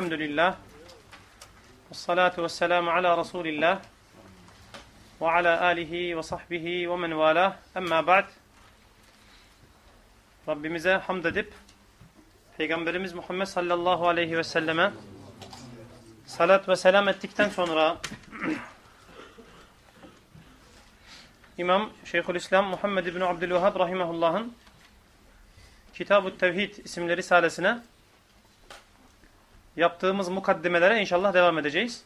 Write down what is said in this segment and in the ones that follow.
الحمد لله والصلاة والسلام على رسول الله وعلى آله وصحبه ومن والاه. أما بعد ربي مزا حمد دب في قنبرمز محمد صلى الله عليه وسلم صلاة وسلام التكتن سنرى İmam Şeyhül İslam عبد الوهاب رحمه الله كتاب التوحيد Tevhid isimli risalesine yaptığımız mukaddimelere inşallah devam edeceğiz.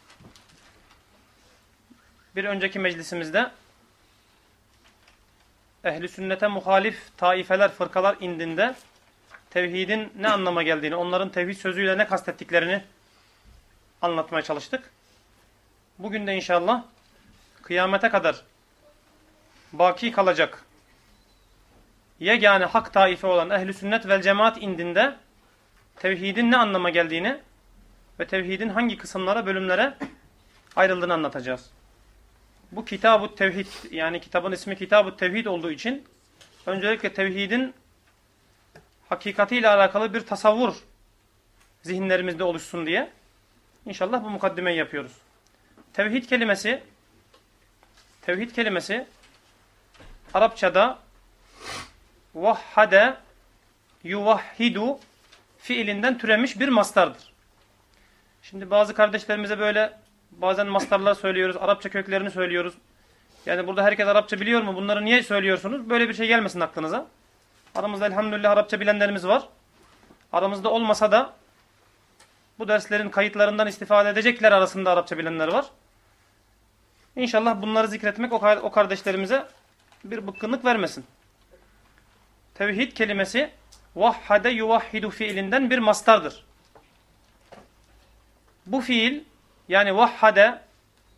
Bir önceki meclisimizde ehli sünnete muhalif taifeler, fırkalar indinde tevhidin ne anlama geldiğini, onların tevhid sözüyle ne kastettiklerini anlatmaya çalıştık. Bugün de inşallah kıyamete kadar baki kalacak yegane hak taife olan ehli sünnet vel cemaat indinde tevhidin ne anlama geldiğini ve tevhidin hangi kısımlara, bölümlere ayrıldığını anlatacağız. Bu Kitab-ı Tevhid yani kitabın ismi Kitab-ı Tevhid olduğu için öncelikle tevhidin hakikatiyle alakalı bir tasavvur zihinlerimizde oluşsun diye inşallah bu mukaddimeyi yapıyoruz. Tevhid kelimesi tevhid kelimesi Arapçada vahhade yuvahhidu fiilinden türemiş bir mastardır. Şimdi bazı kardeşlerimize böyle bazen mastarlar söylüyoruz, Arapça köklerini söylüyoruz. Yani burada herkes Arapça biliyor mu? Bunları niye söylüyorsunuz? Böyle bir şey gelmesin aklınıza. Aramızda elhamdülillah Arapça bilenlerimiz var. Aramızda olmasa da bu derslerin kayıtlarından istifade edecekler arasında Arapça bilenler var. İnşallah bunları zikretmek o kardeşlerimize bir bıkkınlık vermesin. Tevhid kelimesi vahhade yuvahhidu fiilinden bir mastardır. Bu fiil yani vahhade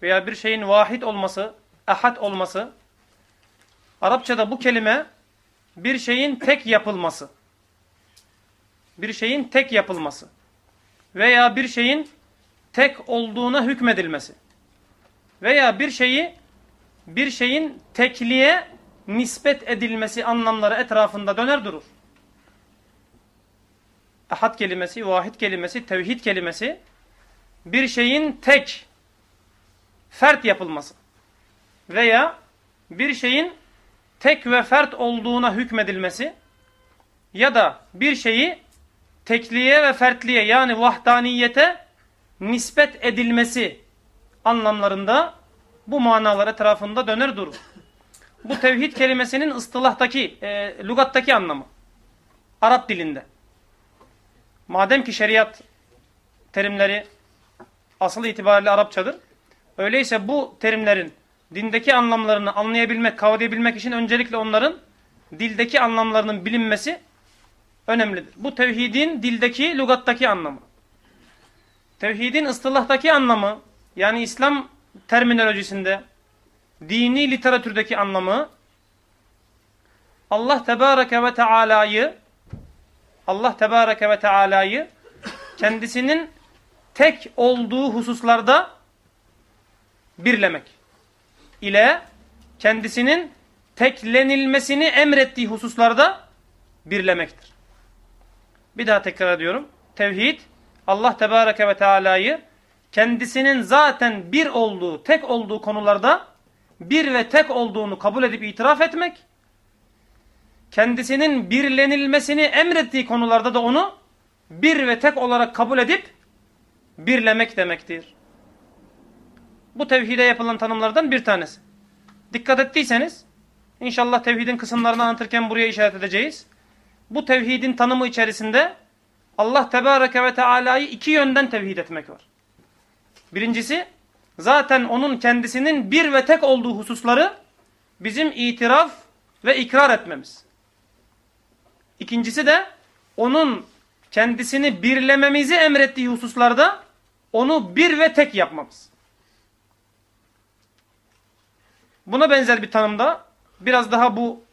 veya bir şeyin vahid olması, ahad olması Arapçada bu kelime bir şeyin tek yapılması. Bir şeyin tek yapılması. Veya bir şeyin tek olduğuna hükmedilmesi. Veya bir şeyi bir şeyin tekliğe nispet edilmesi anlamları etrafında döner durur. Ahad kelimesi, vahid kelimesi, tevhid kelimesi bir şeyin tek fert yapılması veya bir şeyin tek ve fert olduğuna hükmedilmesi ya da bir şeyi tekliğe ve fertliğe yani vahdaniyete nispet edilmesi anlamlarında bu manalar etrafında döner durur. Bu tevhid kelimesinin ıstılahtaki, e, lugattaki anlamı. Arap dilinde. Madem ki şeriat terimleri asıl itibariyle Arapçadır. Öyleyse bu terimlerin dindeki anlamlarını anlayabilmek, kavrayabilmek için öncelikle onların dildeki anlamlarının bilinmesi önemlidir. Bu tevhidin dildeki, lugattaki anlamı. Tevhidin ıstılahtaki anlamı, yani İslam terminolojisinde, dini literatürdeki anlamı, Allah Tebareke ve Teala'yı Allah Tebareke ve Teala'yı kendisinin tek olduğu hususlarda birlemek ile kendisinin teklenilmesini emrettiği hususlarda birlemektir. Bir daha tekrar ediyorum. Tevhid Allah Tebareke ve Teala'yı kendisinin zaten bir olduğu, tek olduğu konularda bir ve tek olduğunu kabul edip itiraf etmek, kendisinin birlenilmesini emrettiği konularda da onu bir ve tek olarak kabul edip birlemek demektir. Bu tevhide yapılan tanımlardan bir tanesi. Dikkat ettiyseniz inşallah tevhidin kısımlarını anlatırken buraya işaret edeceğiz. Bu tevhidin tanımı içerisinde Allah Tebareke ve Teala'yı iki yönden tevhid etmek var. Birincisi zaten onun kendisinin bir ve tek olduğu hususları bizim itiraf ve ikrar etmemiz. İkincisi de onun kendisini birlememizi emrettiği hususlarda onu bir ve tek yapmamız. Buna benzer bir tanımda biraz daha bu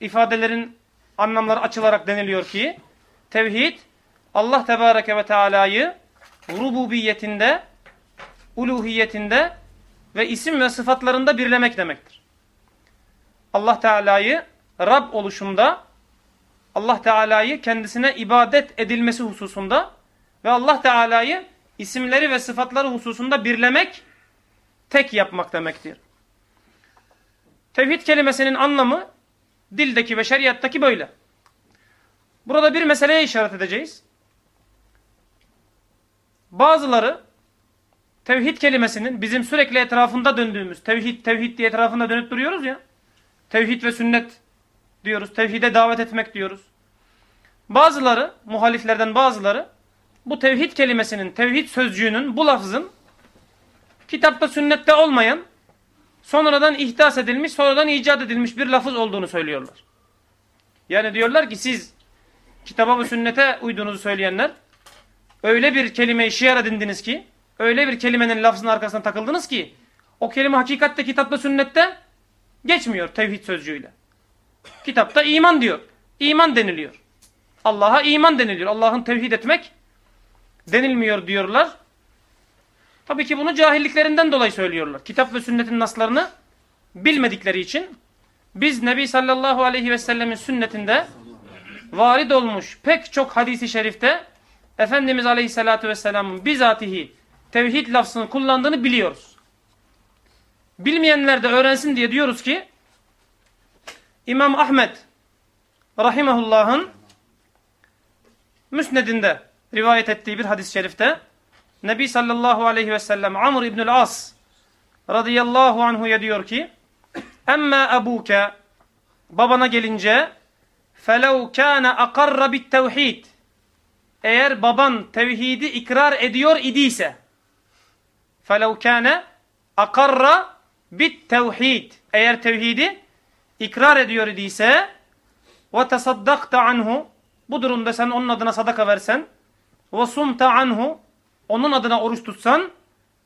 ifadelerin anlamları açılarak deniliyor ki tevhid Allah Tebareke ve Teala'yı rububiyetinde, uluhiyetinde ve isim ve sıfatlarında birlemek demektir. Allah Teala'yı Rab oluşunda, Allah Teala'yı kendisine ibadet edilmesi hususunda ve Allah Teala'yı isimleri ve sıfatları hususunda birlemek, tek yapmak demektir. Tevhid kelimesinin anlamı dildeki ve şeriattaki böyle. Burada bir meseleye işaret edeceğiz. Bazıları tevhid kelimesinin bizim sürekli etrafında döndüğümüz, tevhid tevhid diye etrafında dönüp duruyoruz ya. Tevhid ve sünnet diyoruz. Tevhide davet etmek diyoruz. Bazıları, muhaliflerden bazıları bu tevhid kelimesinin, tevhid sözcüğünün, bu lafzın kitapta sünnette olmayan, sonradan ihdas edilmiş, sonradan icat edilmiş bir lafız olduğunu söylüyorlar. Yani diyorlar ki siz kitaba ve sünnete uyduğunuzu söyleyenler öyle bir kelimeyi şiar edindiniz ki, öyle bir kelimenin lafzının arkasına takıldınız ki o kelime hakikatte kitapta sünnette geçmiyor tevhid sözcüğüyle. Kitapta iman diyor. İman deniliyor. Allah'a iman deniliyor. Allah'ın tevhid etmek denilmiyor diyorlar. Tabii ki bunu cahilliklerinden dolayı söylüyorlar. Kitap ve sünnetin naslarını bilmedikleri için biz Nebi sallallahu aleyhi ve sellemin sünnetinde varid olmuş pek çok hadisi şerifte Efendimiz aleyhissalatü vesselamın bizatihi tevhid lafzını kullandığını biliyoruz. Bilmeyenler de öğrensin diye diyoruz ki İmam Ahmet rahimahullah'ın müsnedinde rivayet ettiği bir hadis-i şerifte Nebi sallallahu aleyhi ve sellem Amr İbnül As radıyallahu anhuya diyor ki Emme ebuke babana gelince felev kâne akarra bit tevhid eğer baban tevhidi ikrar ediyor idiyse felev kâne akarra bit tevhid eğer tevhidi ikrar ediyor idiyse ve tasaddakta anhu bu durumda sen onun adına sadaka versen ve sumta anhu onun adına oruç tutsan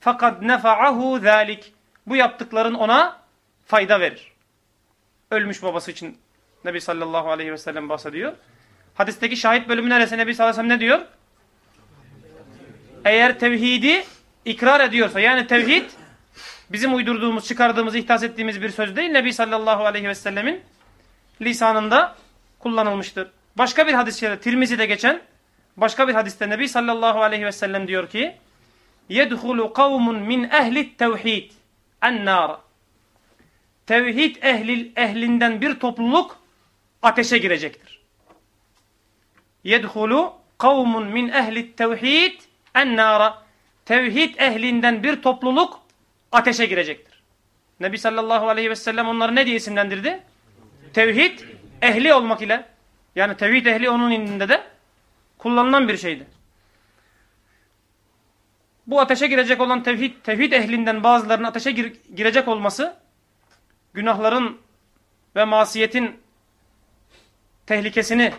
fakat nefa'ahu zalik bu yaptıkların ona fayda verir. Ölmüş babası için Nebi sallallahu aleyhi ve sellem bahsediyor. Hadisteki şahit bölümü neresi Nebi sallallahu aleyhi ve sellem ne diyor? Eğer tevhidi ikrar ediyorsa yani tevhid bizim uydurduğumuz, çıkardığımız, ihtas ettiğimiz bir söz değil. Nebi sallallahu aleyhi ve sellemin lisanında kullanılmıştır. Başka bir hadis-i şerif Tirmizi'de geçen başka bir hadiste Nebi sallallahu aleyhi ve sellem diyor ki يَدْخُلُ قَوْمٌ min ehli tevhid اَنَّارَ Tevhid ehli, ehlinden bir topluluk ateşe girecektir. يَدْخُلُ قَوْمٌ min ehli tevhid اَنَّارَ Tevhid ehlinden bir topluluk ateşe girecektir. Nebi sallallahu aleyhi ve sellem onları ne diye isimlendirdi? Tevhid ehli olmak ile yani tevhid ehli onun indinde de kullanılan bir şeydi. Bu ateşe girecek olan tevhid, tevhid ehlinden bazılarının ateşe gir, girecek olması günahların ve masiyetin tehlikesini,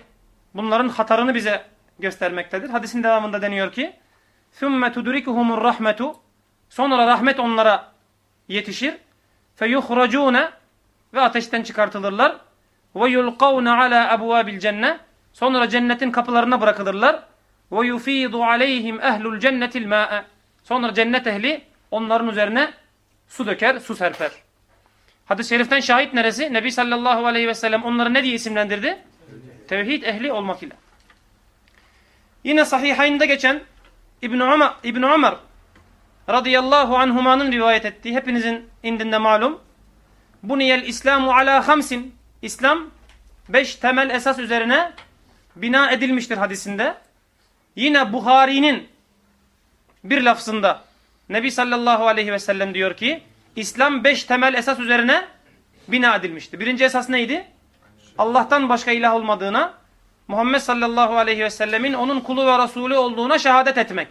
bunların hatarını bize göstermektedir. Hadisin devamında deniyor ki ثُمَّ تُدْرِكُهُمُ الرَّحْمَةُ Sonra rahmet onlara yetişir. فَيُخْرَجُونَ Ve ateşten çıkartılırlar. وَيُلْقَوْنَ عَلَى أَبْوَابِ الْجَنَّةِ Sonra cennetin kapılarına bırakılırlar. Ve yufidu aleyhim ehlul cennetil ma'e. Sonra cennet ehli onların üzerine su döker, su serper. Hadis-i şeriften şahit neresi? Nebi sallallahu aleyhi ve sellem onları ne diye isimlendirdi? Tevhid ehli olmak ile. Yine sahihayinde geçen İbn Ömer İbn Ömer radıyallahu anhuma'nın rivayet ettiği hepinizin indinde malum. Buniyel İslamu ala hamsin. İslam beş temel esas üzerine bina edilmiştir hadisinde. Yine Buhari'nin bir lafzında Nebi sallallahu aleyhi ve sellem diyor ki İslam beş temel esas üzerine bina edilmişti. Birinci esas neydi? Allah'tan başka ilah olmadığına, Muhammed sallallahu aleyhi ve sellemin onun kulu ve Resulü olduğuna şehadet etmek.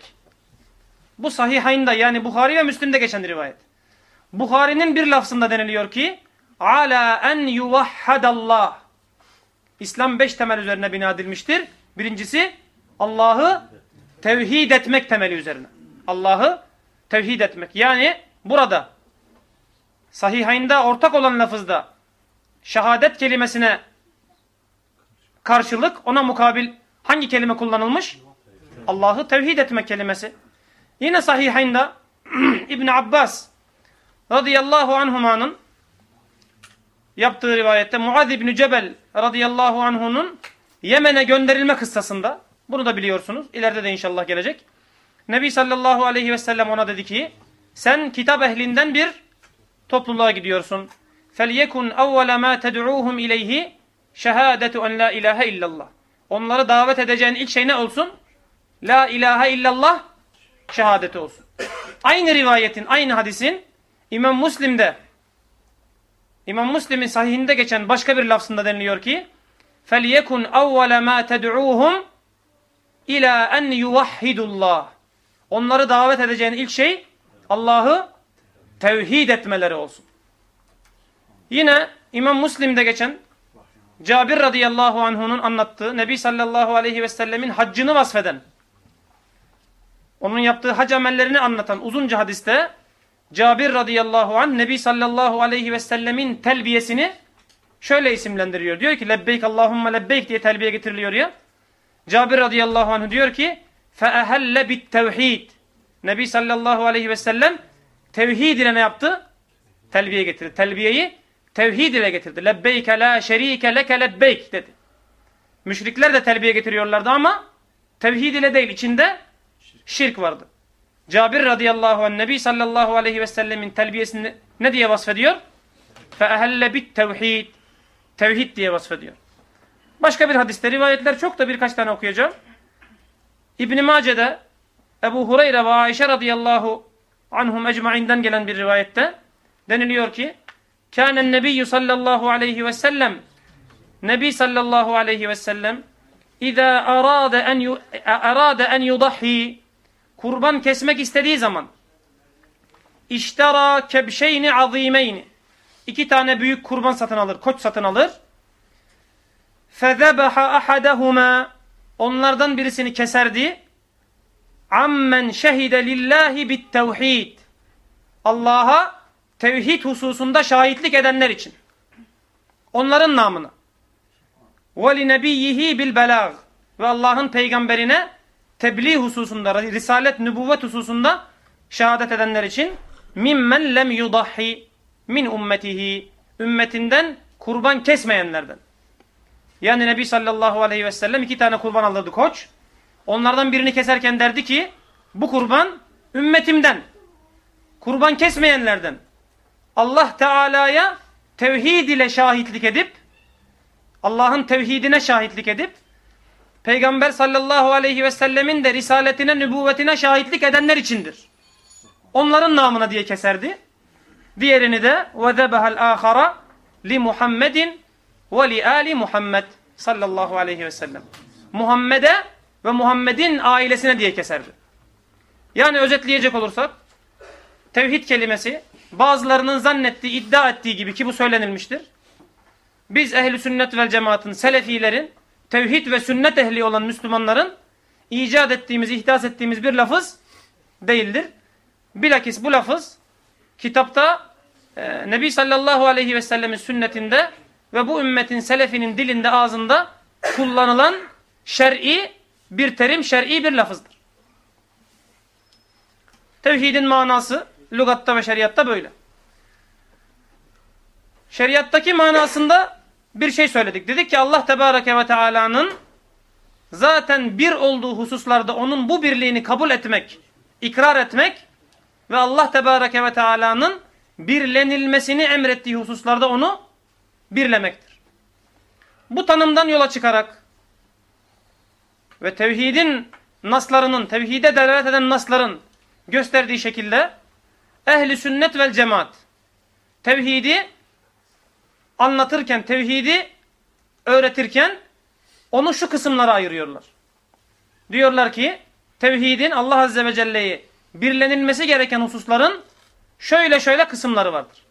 Bu sahihayında yani Bukhari ve Müslim'de geçen rivayet. Bukhari'nin bir lafzında deniliyor ki ala en yuvahhadallah. İslam beş temel üzerine bina edilmiştir. Birincisi Allah'ı tevhid etmek temeli üzerine. Allah'ı tevhid etmek. Yani burada sahihayında ortak olan lafızda şehadet kelimesine karşılık ona mukabil hangi kelime kullanılmış? Allah'ı tevhid etmek kelimesi. Yine sahihayında İbn Abbas radıyallahu anhumanın yaptığı rivayette Muaz İbni Cebel radıyallahu anhunun Yemen'e gönderilme kıssasında Bunu da biliyorsunuz. İleride de inşallah gelecek. Nebi sallallahu aleyhi ve sellem ona dedi ki sen kitap ehlinden bir topluluğa gidiyorsun. فَلْيَكُنْ اَوَّلَ مَا تَدْعُوهُمْ اِلَيْهِ شَهَادَةُ اَنْ لَا اِلَٰهَ illallah. Onları davet edeceğin ilk şey ne olsun? La ilahe illallah şehadeti olsun. Aynı rivayetin, aynı hadisin İmam Müslim'de İmam Müslim'in sahihinde geçen başka bir lafzında deniliyor ki فَلْيَكُنْ اَوَّلَ مَا تَدْعُوهُمْ اِلَى اَنْ يُوَحِّدُ Onları davet edeceğin ilk şey Allah'ı tevhid etmeleri olsun. Yine İmam Müslim'de geçen Cabir radıyallahu anh'unun anlattığı Nebi sallallahu aleyhi ve sellemin haccını vasfeden onun yaptığı hac amellerini anlatan uzunca hadiste Cabir radıyallahu anh Nebi sallallahu aleyhi ve sellemin telbiyesini şöyle isimlendiriyor. Diyor ki lebbeyk Allahümme lebbeyk diye telbiye getiriliyor ya. Cabir radıyallahu anh diyor ki feehelle bit tevhid. Nebi sallallahu aleyhi ve sellem tevhid ile ne yaptı? Telbiye getirdi. Telbiyeyi tevhid ile getirdi. Lebbeyke la şerike leke lebbeyk dedi. Müşrikler de telbiye getiriyorlardı ama tevhid ile değil içinde şirk vardı. Cabir radıyallahu anh Nebi sallallahu aleyhi ve sellemin telbiyesini ne diye vasfediyor? Bit tevhid. Tevhid diye vasfediyor. Başka bir hadiste rivayetler çok da birkaç tane okuyacağım. İbn-i Mace'de Ebu Hureyre ve Ayşe radıyallahu anhum ecmainden gelen bir rivayette deniliyor ki Kânen nebiyyü sallallahu aleyhi ve sellem Nebi sallallahu aleyhi ve sellem İzâ arâde en, arâde en yudahhi kurban kesmek istediği zaman iştara kebşeyni azimeyni iki tane büyük kurban satın alır, koç satın alır. Fezebaha ahadahuma onlardan birisini keserdi. Ammen şehide lillahi bit tevhid. Allah'a tevhid hususunda şahitlik edenler için. Onların namına. Ve li bil belag. Ve Allah'ın peygamberine tebliğ hususunda, risalet, nübüvvet hususunda şehadet edenler için mimmen lem yudahhi min ummetihi ümmetinden kurban kesmeyenlerden. Yani Nebi sallallahu aleyhi ve sellem iki tane kurban alırdı koç. Onlardan birini keserken derdi ki bu kurban ümmetimden. Kurban kesmeyenlerden. Allah Teala'ya tevhid ile şahitlik edip Allah'ın tevhidine şahitlik edip Peygamber sallallahu aleyhi ve sellemin de risaletine, nübüvvetine şahitlik edenler içindir. Onların namına diye keserdi. Diğerini de وَذَبَهَا الْآخَرَ لِمُحَمَّدٍ وَلِآلِ Muhammed sallallahu aleyhi ve sellem. Muhammed'e ve Muhammed'in ailesine diye keserdi. Yani özetleyecek olursak tevhid kelimesi bazılarının zannettiği, iddia ettiği gibi ki bu söylenilmiştir. Biz ehli sünnet vel cemaatın, selefilerin tevhid ve sünnet ehli olan Müslümanların icat ettiğimiz, ihdas ettiğimiz bir lafız değildir. Bilakis bu lafız kitapta e, Nebi sallallahu aleyhi ve sellemin sünnetinde ve bu ümmetin selefinin dilinde ağzında kullanılan şer'i bir terim, şer'i bir lafızdır. Tevhidin manası lügatta ve şeriatta böyle. Şeriattaki manasında bir şey söyledik. Dedik ki Allah Tebareke ve Teala'nın zaten bir olduğu hususlarda onun bu birliğini kabul etmek, ikrar etmek ve Allah Tebareke ve Teala'nın birlenilmesini emrettiği hususlarda onu birlemektir. Bu tanımdan yola çıkarak ve tevhidin naslarının, tevhide delalet eden nasların gösterdiği şekilde ehli sünnet vel cemaat tevhidi anlatırken, tevhidi öğretirken onu şu kısımlara ayırıyorlar. Diyorlar ki tevhidin Allah Azze ve Celle'yi birlenilmesi gereken hususların şöyle şöyle kısımları vardır.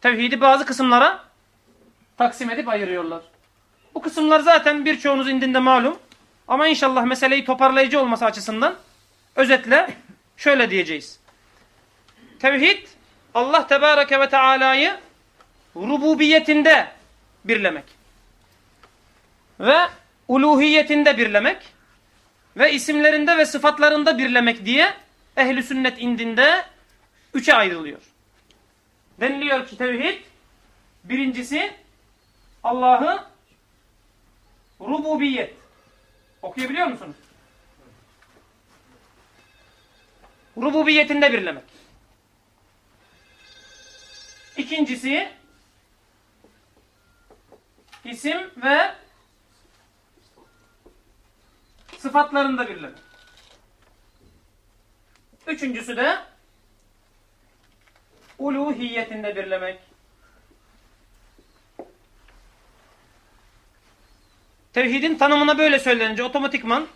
Tevhidi bazı kısımlara taksim edip ayırıyorlar. Bu kısımlar zaten birçoğunuz indinde malum. Ama inşallah meseleyi toparlayıcı olması açısından özetle şöyle diyeceğiz. Tevhid Allah Tebareke ve Teala'yı rububiyetinde birlemek ve uluhiyetinde birlemek ve isimlerinde ve sıfatlarında birlemek diye ehli sünnet indinde üçe ayrılıyor. Deniliyor ki tevhid birincisi Allah'ı rububiyet Okuyabiliyor musunuz? Rububiyetinde birlemek. İkincisi isim ve sıfatlarında birlemek. Üçüncüsü de uluhiyetinde birlemek. Tevhidin tanımına böyle söylenince otomatikman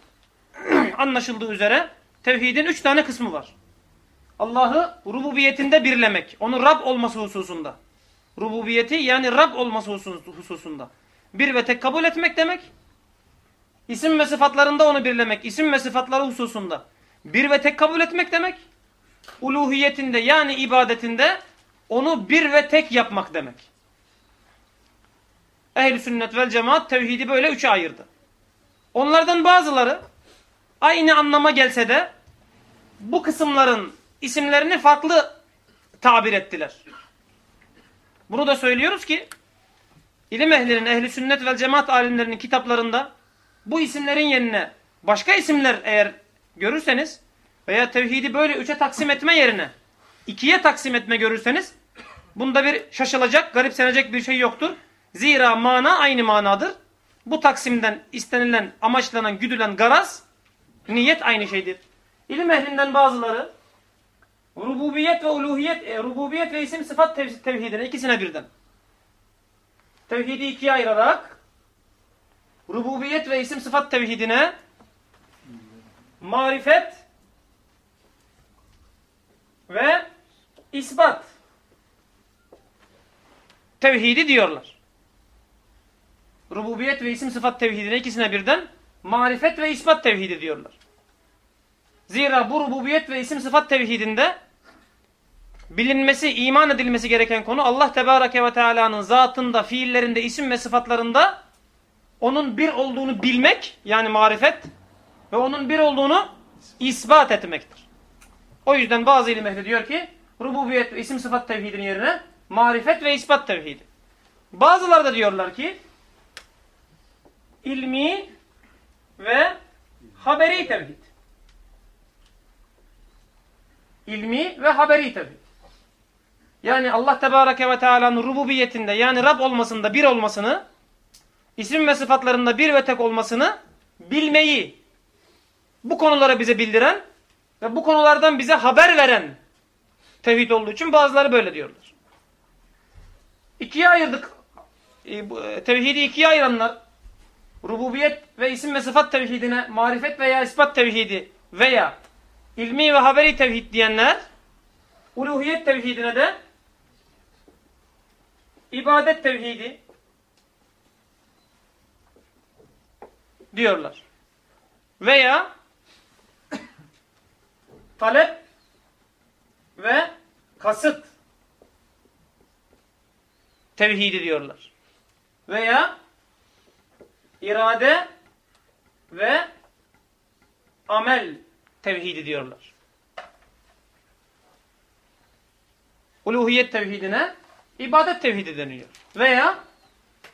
anlaşıldığı üzere tevhidin üç tane kısmı var. Allah'ı rububiyetinde birlemek. Onun Rab olması hususunda. Rububiyeti yani Rab olması hususunda. Bir ve tek kabul etmek demek. İsim ve sıfatlarında onu birlemek. İsim ve sıfatları hususunda. Bir ve tek kabul etmek demek. Uluhiyetinde yani ibadetinde onu bir ve tek yapmak demek. Ehl-i sünnet vel cemaat tevhidi böyle üçe ayırdı. Onlardan bazıları aynı anlama gelse de bu kısımların isimlerini farklı tabir ettiler. Bunu da söylüyoruz ki ilim ehlinin, ehli sünnet vel cemaat alimlerinin kitaplarında bu isimlerin yerine başka isimler eğer görürseniz veya tevhidi böyle üçe taksim etme yerine ikiye taksim etme görürseniz bunda bir şaşılacak, garipsenecek bir şey yoktur. Zira mana aynı manadır. Bu taksimden istenilen, amaçlanan, güdülen garaz, niyet aynı şeydir. İlim ehlinden bazıları rububiyet ve uluhiyet, e, rububiyet ve isim sıfat tev tevhidine ikisine birden. Tevhidi ikiye ayırarak rububiyet ve isim sıfat tevhidine marifet ve isbat tevhidi diyorlar. Rububiyet ve isim sıfat tevhidine ikisine birden marifet ve ispat tevhidi diyorlar. Zira bu rububiyet ve isim sıfat tevhidinde bilinmesi, iman edilmesi gereken konu Allah Tebareke ve Teala'nın zatında, fiillerinde, isim ve sıfatlarında onun bir olduğunu bilmek yani marifet ve onun bir olduğunu ispat etmektir. O yüzden bazı ilim ehli diyor ki rububiyet ve isim sıfat tevhidinin yerine marifet ve ispat tevhidi. Bazıları da diyorlar ki ilmi ve haberi tevhid. İlmi ve haberi tevhid. Yani Allah Tebareke ve Teala'nın rububiyetinde yani Rab olmasında bir olmasını, isim ve sıfatlarında bir ve tek olmasını bilmeyi, bu konulara bize bildiren ve bu konulardan bize haber veren tevhid olduğu için bazıları böyle diyorlar. İkiye ayırdık. E, e, tevhidi ikiye ayıranlar rububiyet ve isim ve sıfat tevhidine marifet veya ispat tevhidi veya ilmi ve haberi tevhid diyenler uluhiyet tevhidine de ibadet tevhidi diyorlar. Veya talep ve kasıt tevhidi diyorlar. Veya irade ve amel tevhidi diyorlar. Uluhiyet tevhidine ibadet tevhidi deniliyor. Veya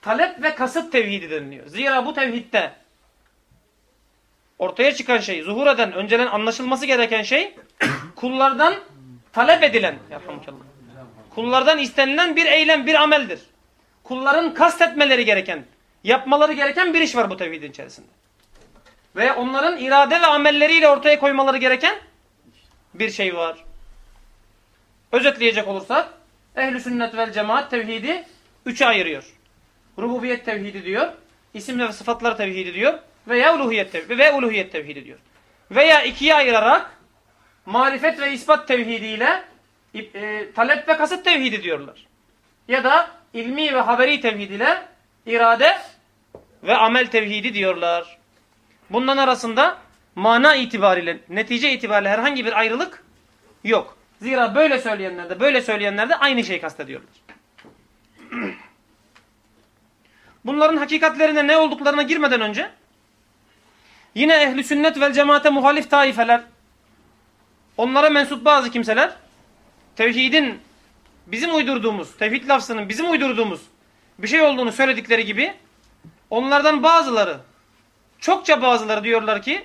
talep ve kasıt tevhidi deniliyor. Zira bu tevhidde ortaya çıkan şey, zuhur eden, önceden anlaşılması gereken şey kullardan talep edilen, kullardan istenilen bir eylem, bir ameldir. Kulların kastetmeleri gereken, yapmaları gereken bir iş var bu tevhidin içerisinde. Ve onların irade ve amelleriyle ortaya koymaları gereken bir şey var. Özetleyecek olursak, ehl sünnet vel cemaat tevhidi üçe ayırıyor. Rububiyet tevhidi diyor, isim ve sıfatlar tevhidi diyor veya uluhiyet tevhidi ve uluhiyet tevhidi diyor. Veya ikiye ayırarak marifet ve ispat tevhidiyle e, talep ve kasıt tevhidi diyorlar. Ya da ilmi ve haberi tevhidiyle irade ve amel tevhidi diyorlar. Bunların arasında mana itibariyle, netice itibariyle herhangi bir ayrılık yok. Zira böyle söyleyenler de böyle söyleyenler de aynı şeyi kastediyorlar. Bunların hakikatlerine ne olduklarına girmeden önce yine ehli sünnet vel cemaate muhalif taifeler onlara mensup bazı kimseler tevhidin bizim uydurduğumuz, tevhid lafzının bizim uydurduğumuz bir şey olduğunu söyledikleri gibi onlardan bazıları Çokça bazıları diyorlar ki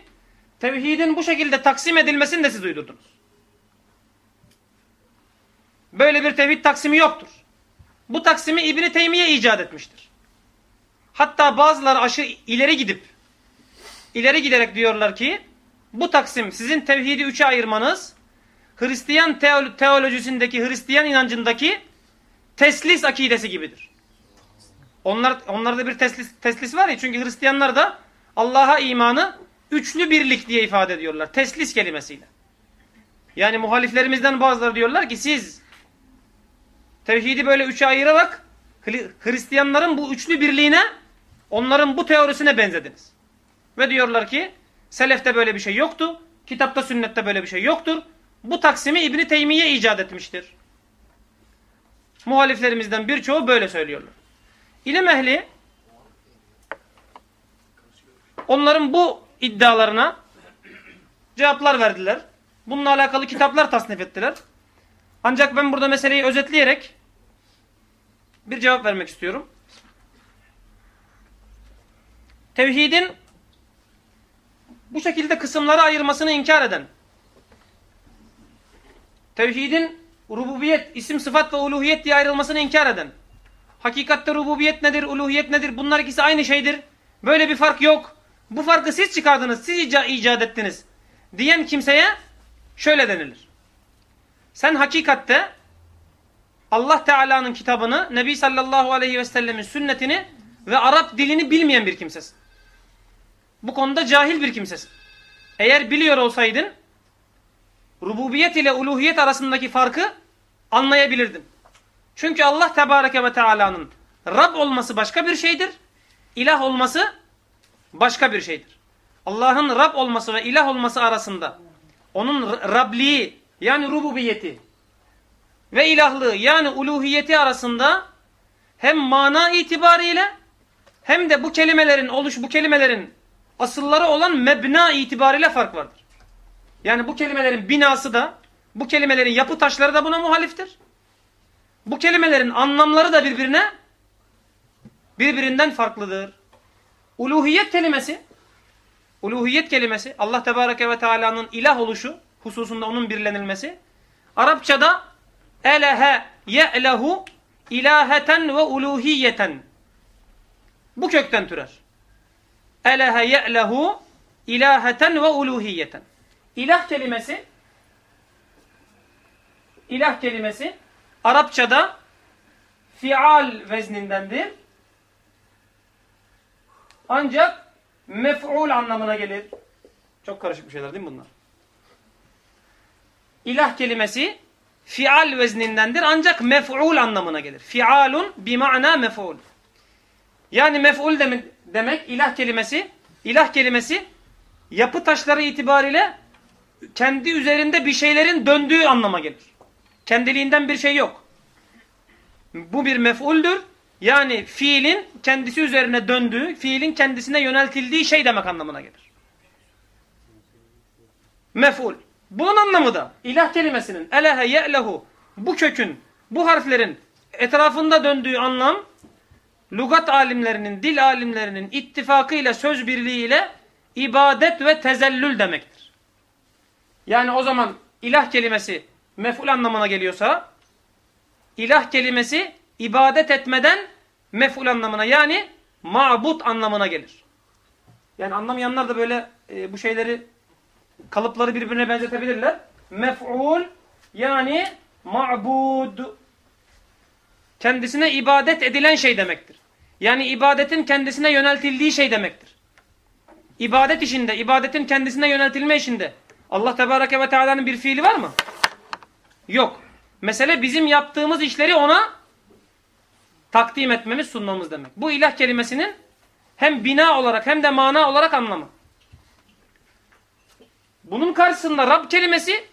tevhidin bu şekilde taksim edilmesini de siz uydurdunuz. Böyle bir tevhid taksimi yoktur. Bu taksimi İbni Teymiye icat etmiştir. Hatta bazıları aşı ileri gidip ileri giderek diyorlar ki bu taksim sizin tevhidi üçe ayırmanız Hristiyan teolojisindeki Hristiyan inancındaki teslis akidesi gibidir. Onlar onlarda bir teslis teslis var ya çünkü Hristiyanlar da Allah'a imanı üçlü birlik diye ifade ediyorlar. Teslis kelimesiyle. Yani muhaliflerimizden bazıları diyorlar ki siz tevhidi böyle üçe ayırarak Hristiyanların bu üçlü birliğine onların bu teorisine benzediniz. Ve diyorlar ki selefte böyle bir şey yoktu. Kitapta sünnette böyle bir şey yoktur. Bu taksimi İbni Teymiye icat etmiştir. Muhaliflerimizden birçoğu böyle söylüyorlar. İlim ehli onların bu iddialarına cevaplar verdiler. Bununla alakalı kitaplar tasnif ettiler. Ancak ben burada meseleyi özetleyerek bir cevap vermek istiyorum. Tevhidin bu şekilde kısımlara ayırmasını inkar eden, tevhidin rububiyet, isim, sıfat ve uluhiyet diye ayrılmasını inkar eden, hakikatte rububiyet nedir, uluhiyet nedir, bunlar ikisi aynı şeydir, böyle bir fark yok, bu farkı siz çıkardınız, siz ica icat ettiniz diyen kimseye şöyle denilir. Sen hakikatte Allah Teala'nın kitabını, Nebi sallallahu aleyhi ve sellemin sünnetini ve Arap dilini bilmeyen bir kimsesin. Bu konuda cahil bir kimsesin. Eğer biliyor olsaydın rububiyet ile uluhiyet arasındaki farkı anlayabilirdin. Çünkü Allah Tebareke ve Teala'nın Rab olması başka bir şeydir. İlah olması başka bir şeydir. Allah'ın Rab olması ve ilah olması arasında onun Rabliği yani rububiyeti ve ilahlığı yani uluhiyeti arasında hem mana itibariyle hem de bu kelimelerin oluş bu kelimelerin asılları olan mebna itibariyle fark vardır. Yani bu kelimelerin binası da bu kelimelerin yapı taşları da buna muhaliftir. Bu kelimelerin anlamları da birbirine birbirinden farklıdır. Uluhiyet kelimesi uluhiyet kelimesi Allah Tebareke ve Teala'nın ilah oluşu hususunda onun birlenilmesi Arapçada elehe ye'lehu ilaheten ve uluhiyeten bu kökten türer. Elehe ye'lehu ilaheten ve uluhiyeten. İlah kelimesi ilah kelimesi Arapçada fial veznindendir. Ancak mef'ul anlamına gelir. Çok karışık bir şeyler değil mi bunlar? İlah kelimesi fial veznindendir ancak mef'ul anlamına gelir. Fialun bi ma'na mef'ul. Yani mef'ul demek, demek ilah kelimesi, ilah kelimesi yapı taşları itibariyle kendi üzerinde bir şeylerin döndüğü anlama gelir. Kendiliğinden bir şey yok. Bu bir mef'uldür. Yani fiilin kendisi üzerine döndüğü, fiilin kendisine yöneltildiği şey demek anlamına gelir. Mef'ul. Bunun anlamı da ilah kelimesinin elehe ye'lehu bu kökün, bu harflerin etrafında döndüğü anlam lugat alimlerinin, dil alimlerinin ittifakıyla, söz birliğiyle ibadet ve tezellül demektir. Yani o zaman ilah kelimesi mef'ul anlamına geliyorsa ilah kelimesi ibadet etmeden mef'ul anlamına yani ma'but anlamına gelir. Yani anlamayanlar da böyle e, bu şeyleri kalıpları birbirine benzetebilirler. Mef'ul yani ma'bud kendisine ibadet edilen şey demektir. Yani ibadetin kendisine yöneltildiği şey demektir. İbadet işinde, ibadetin kendisine yöneltilme işinde Allah Tebareke ve Teala'nın bir fiili var mı? Yok. Mesele bizim yaptığımız işleri ona takdim etmemiz, sunmamız demek. Bu ilah kelimesinin hem bina olarak hem de mana olarak anlamı. Bunun karşısında Rab kelimesi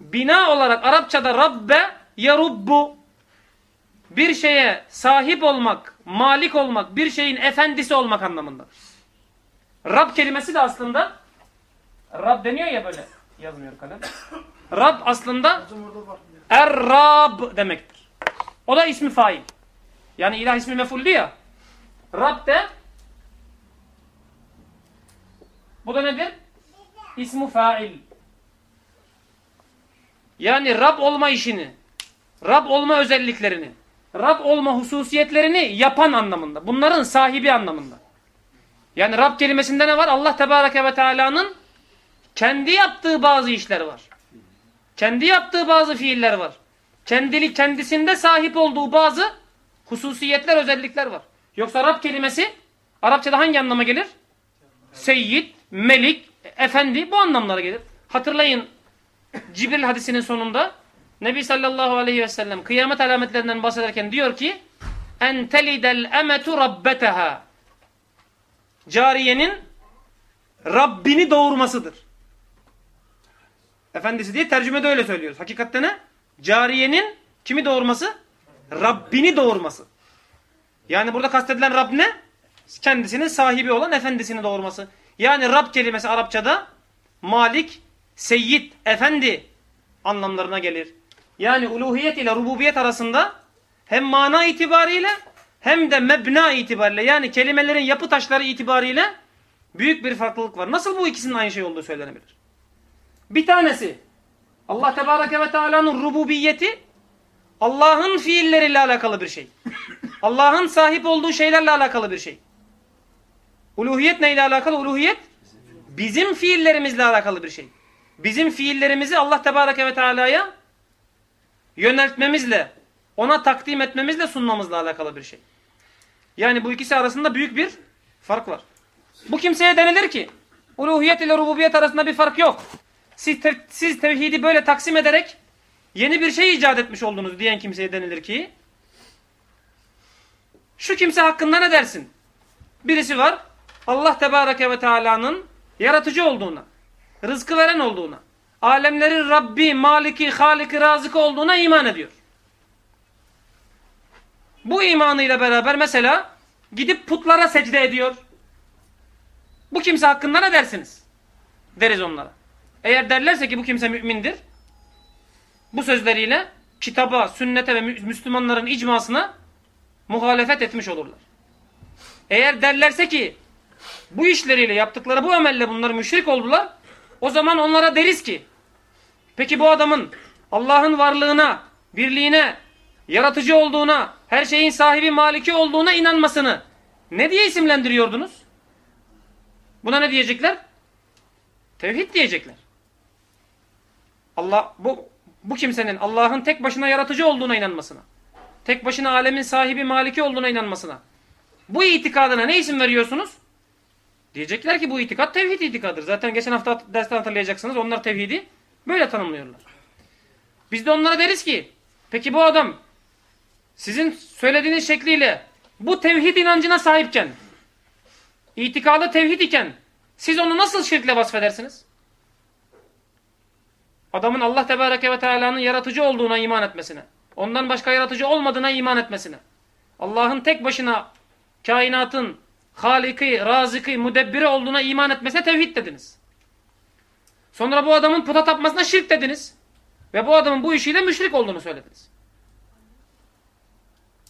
bina olarak Arapçada Rabbe yarubbu bir şeye sahip olmak, malik olmak, bir şeyin efendisi olmak anlamında. Rab kelimesi de aslında Rab deniyor ya böyle yazmıyor kalem. Rab aslında Er-Rab demektir. O da ismi fail. Yani ilah ismi mefullü ya. Rab de Bu da nedir? İsmu fail. Yani Rab olma işini, Rab olma özelliklerini, Rab olma hususiyetlerini yapan anlamında. Bunların sahibi anlamında. Yani Rab kelimesinde ne var? Allah Tebareke ve Teala'nın kendi yaptığı bazı işler var. Kendi yaptığı bazı fiiller var. Kendilik kendisinde sahip olduğu bazı hususiyetler, özellikler var. Yoksa Rab kelimesi Arapçada hangi anlama gelir? Seyyid, melik, efendi bu anlamlara gelir. Hatırlayın Cibril hadisinin sonunda Nebi sallallahu aleyhi ve sellem kıyamet alametlerinden bahsederken diyor ki en telidel emetu rabbeteha cariyenin Rabbini doğurmasıdır. Efendisi diye tercümede öyle söylüyoruz. Hakikatte ne? Cariyenin kimi doğurması? Rabbini doğurması. Yani burada kastedilen Rab ne? Kendisinin sahibi olan efendisini doğurması. Yani Rab kelimesi Arapçada Malik, Seyyid, Efendi anlamlarına gelir. Yani uluhiyet ile rububiyet arasında hem mana itibariyle hem de mebna itibariyle yani kelimelerin yapı taşları itibariyle büyük bir farklılık var. Nasıl bu ikisinin aynı şey olduğu söylenebilir? Bir tanesi Allah Tebareke ve Teala'nın rububiyeti Allah'ın fiilleriyle alakalı bir şey. Allah'ın sahip olduğu şeylerle alakalı bir şey. Uluhiyet neyle alakalı? Uluhiyet bizim fiillerimizle alakalı bir şey. Bizim fiillerimizi Allah Tebareke ve Teala'ya yöneltmemizle, ona takdim etmemizle sunmamızla alakalı bir şey. Yani bu ikisi arasında büyük bir fark var. Bu kimseye denilir ki uluhiyet ile rububiyet arasında bir fark yok. Siz, te siz tevhidi böyle taksim ederek yeni bir şey icat etmiş oldunuz diyen kimseye denilir ki şu kimse hakkında ne dersin? Birisi var Allah Tebareke ve Teala'nın yaratıcı olduğuna, rızkı veren olduğuna, alemlerin Rabbi, Maliki, Haliki, Razıkı olduğuna iman ediyor. Bu imanıyla beraber mesela gidip putlara secde ediyor. Bu kimse hakkında ne dersiniz? Deriz onlara. Eğer derlerse ki bu kimse mümindir, bu sözleriyle kitaba, sünnete ve Müslümanların icmasına muhalefet etmiş olurlar. Eğer derlerse ki bu işleriyle yaptıkları bu amelle bunlar müşrik oldular, o zaman onlara deriz ki peki bu adamın Allah'ın varlığına, birliğine, yaratıcı olduğuna, her şeyin sahibi maliki olduğuna inanmasını ne diye isimlendiriyordunuz? Buna ne diyecekler? Tevhid diyecekler. Allah bu bu kimsenin Allah'ın tek başına yaratıcı olduğuna inanmasına, tek başına alemin sahibi maliki olduğuna inanmasına, bu itikadına ne isim veriyorsunuz? Diyecekler ki bu itikat tevhid itikadır. Zaten geçen hafta derste hatırlayacaksınız. Onlar tevhidi böyle tanımlıyorlar. Biz de onlara deriz ki peki bu adam sizin söylediğiniz şekliyle bu tevhid inancına sahipken itikadı tevhid iken siz onu nasıl şirkle vasfedersiniz? Adamın Allah Tebareke ve Teala'nın yaratıcı olduğuna iman etmesine, ondan başka yaratıcı olmadığına iman etmesine, Allah'ın tek başına kainatın Haliki, Raziki, Mudebbiri olduğuna iman etmesine tevhid dediniz. Sonra bu adamın puta tapmasına şirk dediniz. Ve bu adamın bu işiyle müşrik olduğunu söylediniz.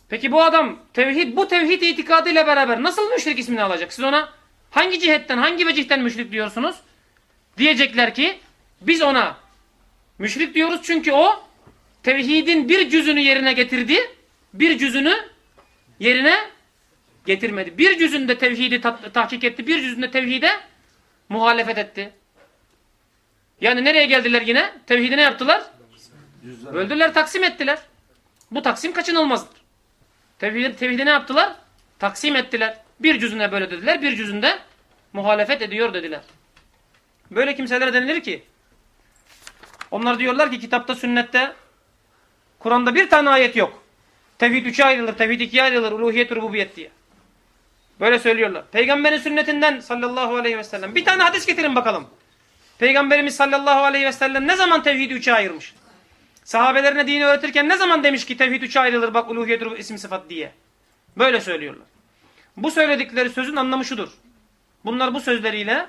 Peki bu adam tevhid, bu tevhid itikadıyla beraber nasıl müşrik ismini alacak? Siz ona hangi cihetten, hangi vecihten müşrik diyorsunuz? Diyecekler ki biz ona müşrik diyoruz çünkü o tevhidin bir cüzünü yerine getirdi, bir cüzünü yerine getirmedi. Bir cüzünde tevhidi ta tahkik etti, bir cüzünde tevhide muhalefet etti. Yani nereye geldiler yine? Tevhidi ne yaptılar? Öldüler, taksim ettiler. Bu taksim kaçınılmazdır. Tevhidi, tevhidi ne yaptılar? Taksim ettiler. Bir cüzünde böyle dediler, bir cüzünde muhalefet ediyor dediler. Böyle kimselere denilir ki onlar diyorlar ki kitapta, sünnette Kur'an'da bir tane ayet yok. Tevhid üçe ayrılır, tevhid ikiye ayrılır, uluhiyet, rububiyet diye. Böyle söylüyorlar. Peygamberin sünnetinden sallallahu aleyhi ve sellem. Bir tane hadis getirin bakalım. Peygamberimiz sallallahu aleyhi ve sellem ne zaman tevhidi üçe ayırmış? Sahabelerine dini öğretirken ne zaman demiş ki tevhid üçe ayrılır bak uluhiyet, isim sıfat diye. Böyle söylüyorlar. Bu söyledikleri sözün anlamı şudur. Bunlar bu sözleriyle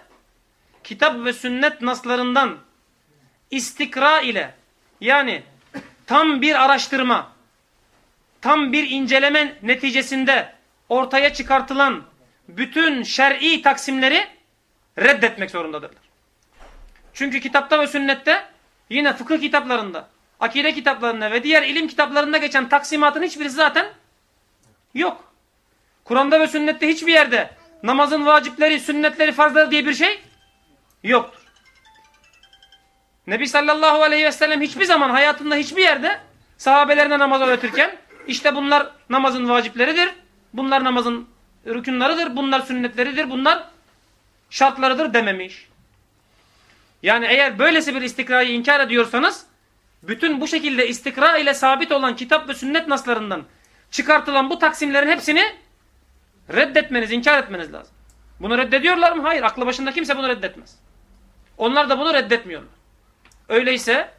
kitap ve sünnet naslarından istikra ile yani tam bir araştırma, tam bir inceleme neticesinde ortaya çıkartılan bütün şer'i taksimleri reddetmek zorundadırlar. Çünkü kitapta ve sünnette yine fıkıh kitaplarında, akide kitaplarında ve diğer ilim kitaplarında geçen taksimatın hiçbirisi zaten yok. Kur'an'da ve sünnette hiçbir yerde namazın vacipleri, sünnetleri, farzları diye bir şey yoktur. Nebi sallallahu aleyhi ve sellem hiçbir zaman hayatında hiçbir yerde sahabelerine namaz öğretirken işte bunlar namazın vacipleridir, bunlar namazın rükünlarıdır, bunlar sünnetleridir, bunlar şartlarıdır dememiş. Yani eğer böylesi bir istikrayı inkar ediyorsanız bütün bu şekilde istikra ile sabit olan kitap ve sünnet naslarından çıkartılan bu taksimlerin hepsini reddetmeniz, inkar etmeniz lazım. Bunu reddediyorlar mı? Hayır. Aklı başında kimse bunu reddetmez. Onlar da bunu reddetmiyorlar. Öyleyse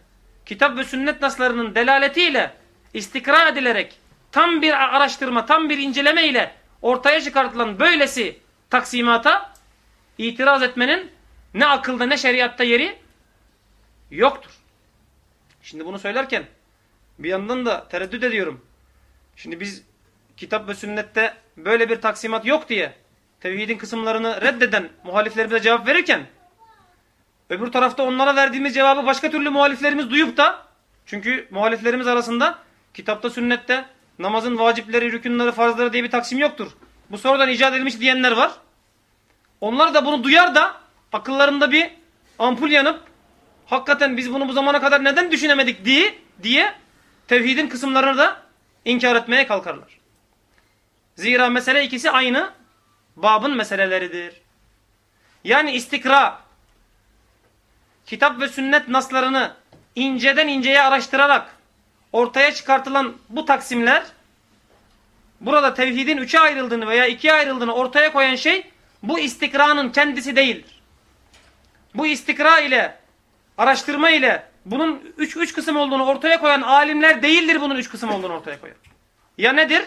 kitap ve sünnet naslarının delaletiyle istikra edilerek tam bir araştırma, tam bir inceleme ile ortaya çıkartılan böylesi taksimata itiraz etmenin ne akılda ne şeriatta yeri yoktur. Şimdi bunu söylerken bir yandan da tereddüt ediyorum. Şimdi biz kitap ve sünnette böyle bir taksimat yok diye tevhidin kısımlarını reddeden muhaliflerimize cevap verirken öbür tarafta onlara verdiğimiz cevabı başka türlü muhaliflerimiz duyup da çünkü muhaliflerimiz arasında kitapta sünnette namazın vacipleri, rükünleri, farzları diye bir taksim yoktur. Bu sonradan icat edilmiş diyenler var. Onlar da bunu duyar da akıllarında bir ampul yanıp hakikaten biz bunu bu zamana kadar neden düşünemedik diye, diye tevhidin kısımlarını da inkar etmeye kalkarlar. Zira mesele ikisi aynı babın meseleleridir. Yani istikra, kitap ve sünnet naslarını inceden inceye araştırarak ortaya çıkartılan bu taksimler, burada tevhidin üçe ayrıldığını veya ikiye ayrıldığını ortaya koyan şey, bu istikranın kendisi değildir. Bu istikra ile, araştırma ile bunun üç, üç kısım olduğunu ortaya koyan alimler değildir bunun üç kısım olduğunu ortaya koyan. Ya nedir?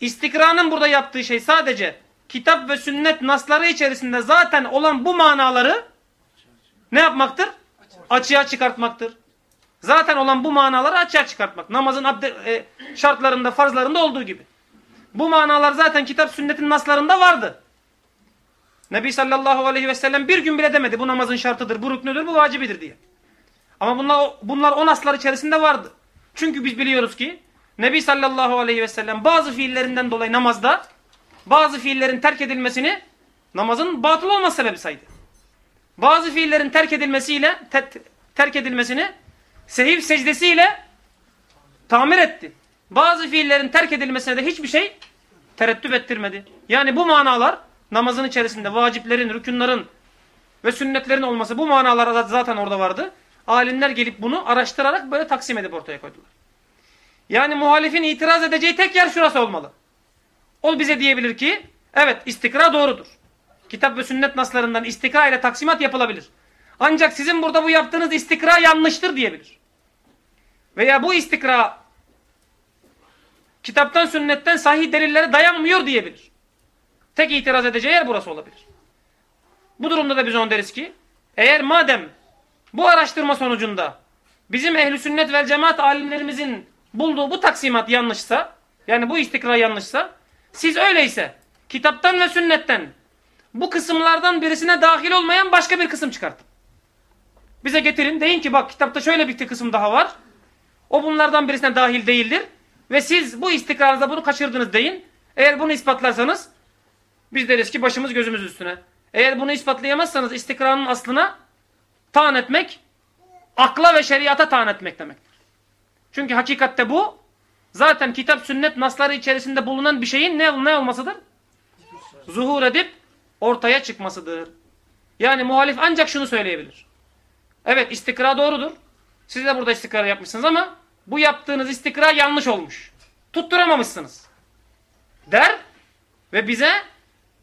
İstikranın burada yaptığı şey sadece kitap ve sünnet nasları içerisinde zaten olan bu manaları ne yapmaktır? Açığa çıkartmaktır. Zaten olan bu manaları açığa çıkartmak. Namazın e, şartlarında, farzlarında olduğu gibi. Bu manalar zaten kitap sünnetin naslarında vardı. Nebi sallallahu aleyhi ve sellem bir gün bile demedi bu namazın şartıdır, bu rüknüdür, bu vacibidir diye. Ama bunlar, bunlar o naslar içerisinde vardı. Çünkü biz biliyoruz ki Nebi sallallahu aleyhi ve sellem bazı fiillerinden dolayı namazda bazı fiillerin terk edilmesini namazın batıl olması sebebi saydı. Bazı fiillerin terk edilmesiyle te terk edilmesini sehiv secdesiyle tamir etti. Bazı fiillerin terk edilmesine de hiçbir şey tereddüt ettirmedi. Yani bu manalar namazın içerisinde vaciplerin, rükünlerin ve sünnetlerin olması bu manalar zaten orada vardı. Alimler gelip bunu araştırarak böyle taksim edip ortaya koydular. Yani muhalifin itiraz edeceği tek yer şurası olmalı. O bize diyebilir ki evet istikra doğrudur. Kitap ve sünnet naslarından istikra ile taksimat yapılabilir. Ancak sizin burada bu yaptığınız istikra yanlıştır diyebilir. Veya bu istikra kitaptan sünnetten sahih delillere dayanmıyor diyebilir. Tek itiraz edeceği yer burası olabilir. Bu durumda da biz on deriz ki eğer madem bu araştırma sonucunda bizim ehli sünnet vel cemaat alimlerimizin bulduğu bu taksimat yanlışsa yani bu istikra yanlışsa siz öyleyse kitaptan ve sünnetten bu kısımlardan birisine dahil olmayan başka bir kısım çıkartın. Bize getirin deyin ki bak kitapta şöyle bir kısım daha var. O bunlardan birisine dahil değildir. Ve siz bu istikrarınızda bunu kaçırdınız deyin. Eğer bunu ispatlarsanız biz deriz ki başımız gözümüz üstüne. Eğer bunu ispatlayamazsanız istikrarın aslına taan etmek, akla ve şeriata taan etmek demektir. Çünkü hakikatte bu zaten kitap sünnet nasları içerisinde bulunan bir şeyin ne, ne olmasıdır? Zuhur edip ortaya çıkmasıdır. Yani muhalif ancak şunu söyleyebilir. Evet istikra doğrudur. Siz de burada istikrar yapmışsınız ama bu yaptığınız istikra yanlış olmuş. Tutturamamışsınız. Der ve bize